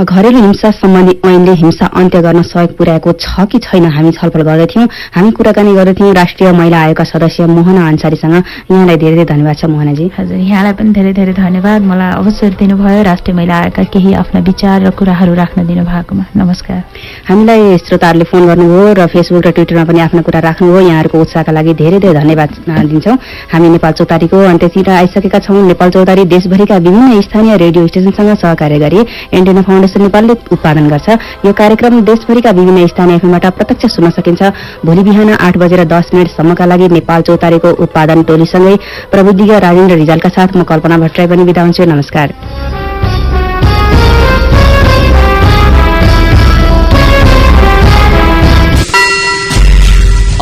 घरेलु हिंसा सम्बन्धी ऐनले हिंसा अन्त्य गर्न सहयोग पुर्याएको छ कि छैन हामी छलफल गर्दैथ्यौँ। हामी कुराकानी गर्दैथ्यौँ। राष्ट्रिय महिला आयोगका सदस्य मोहना अन्सारीसँग यहाँलाई धेरै धेरै धन्यवाद छ मोहनाजी। हजुर यहाँलाई पनि धेरै धेरै धन्यवाद। मलाई अवसर दिनुभयो। राष्ट्रिय महिला आयोगका केही आफ्ना विचार र कुराहरू राख्न दिनुभएकोमा। नमस्कार। हामीलाई श्रोताहरूले फोन गर्नुभयो र फेसबुक र ट्विटरमा पनि आफ्नो कुरा राख्नुभयो। यहाँहरूको उत्साहका लागि धेरै धेरै धन्यवाद दिन्छौँ। हामी नेपाल चौतारीको अन्त्यतिर आइसकेका छौँ। नेपाल चौतारी देशभरिका विभिन्न स्थानीय रेडियो स्टेशनसँग सहकार्य गरी एन्टेना फाउन्डेसन नेपालले उत्पादन गर्छ। यो कार्यक्रम देशभरिका विभिन्न स्थानीय एफएमबाट प्रत्यक्ष सुन्न सकिन्छ। भोलि बिहान आठ बजेर दस मिनटसम्मका लागि नेपाल चौतारीको उत्पादन टोलीसँगै प्रविधिज्ञ राजेन्द्र रिजालका साथ म कल्पना भट्टराई पनि बिदा हुन्छु नमस्कार।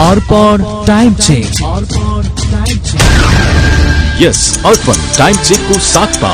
Arpan time check. यस अर्पण टाइम चेकको साथमा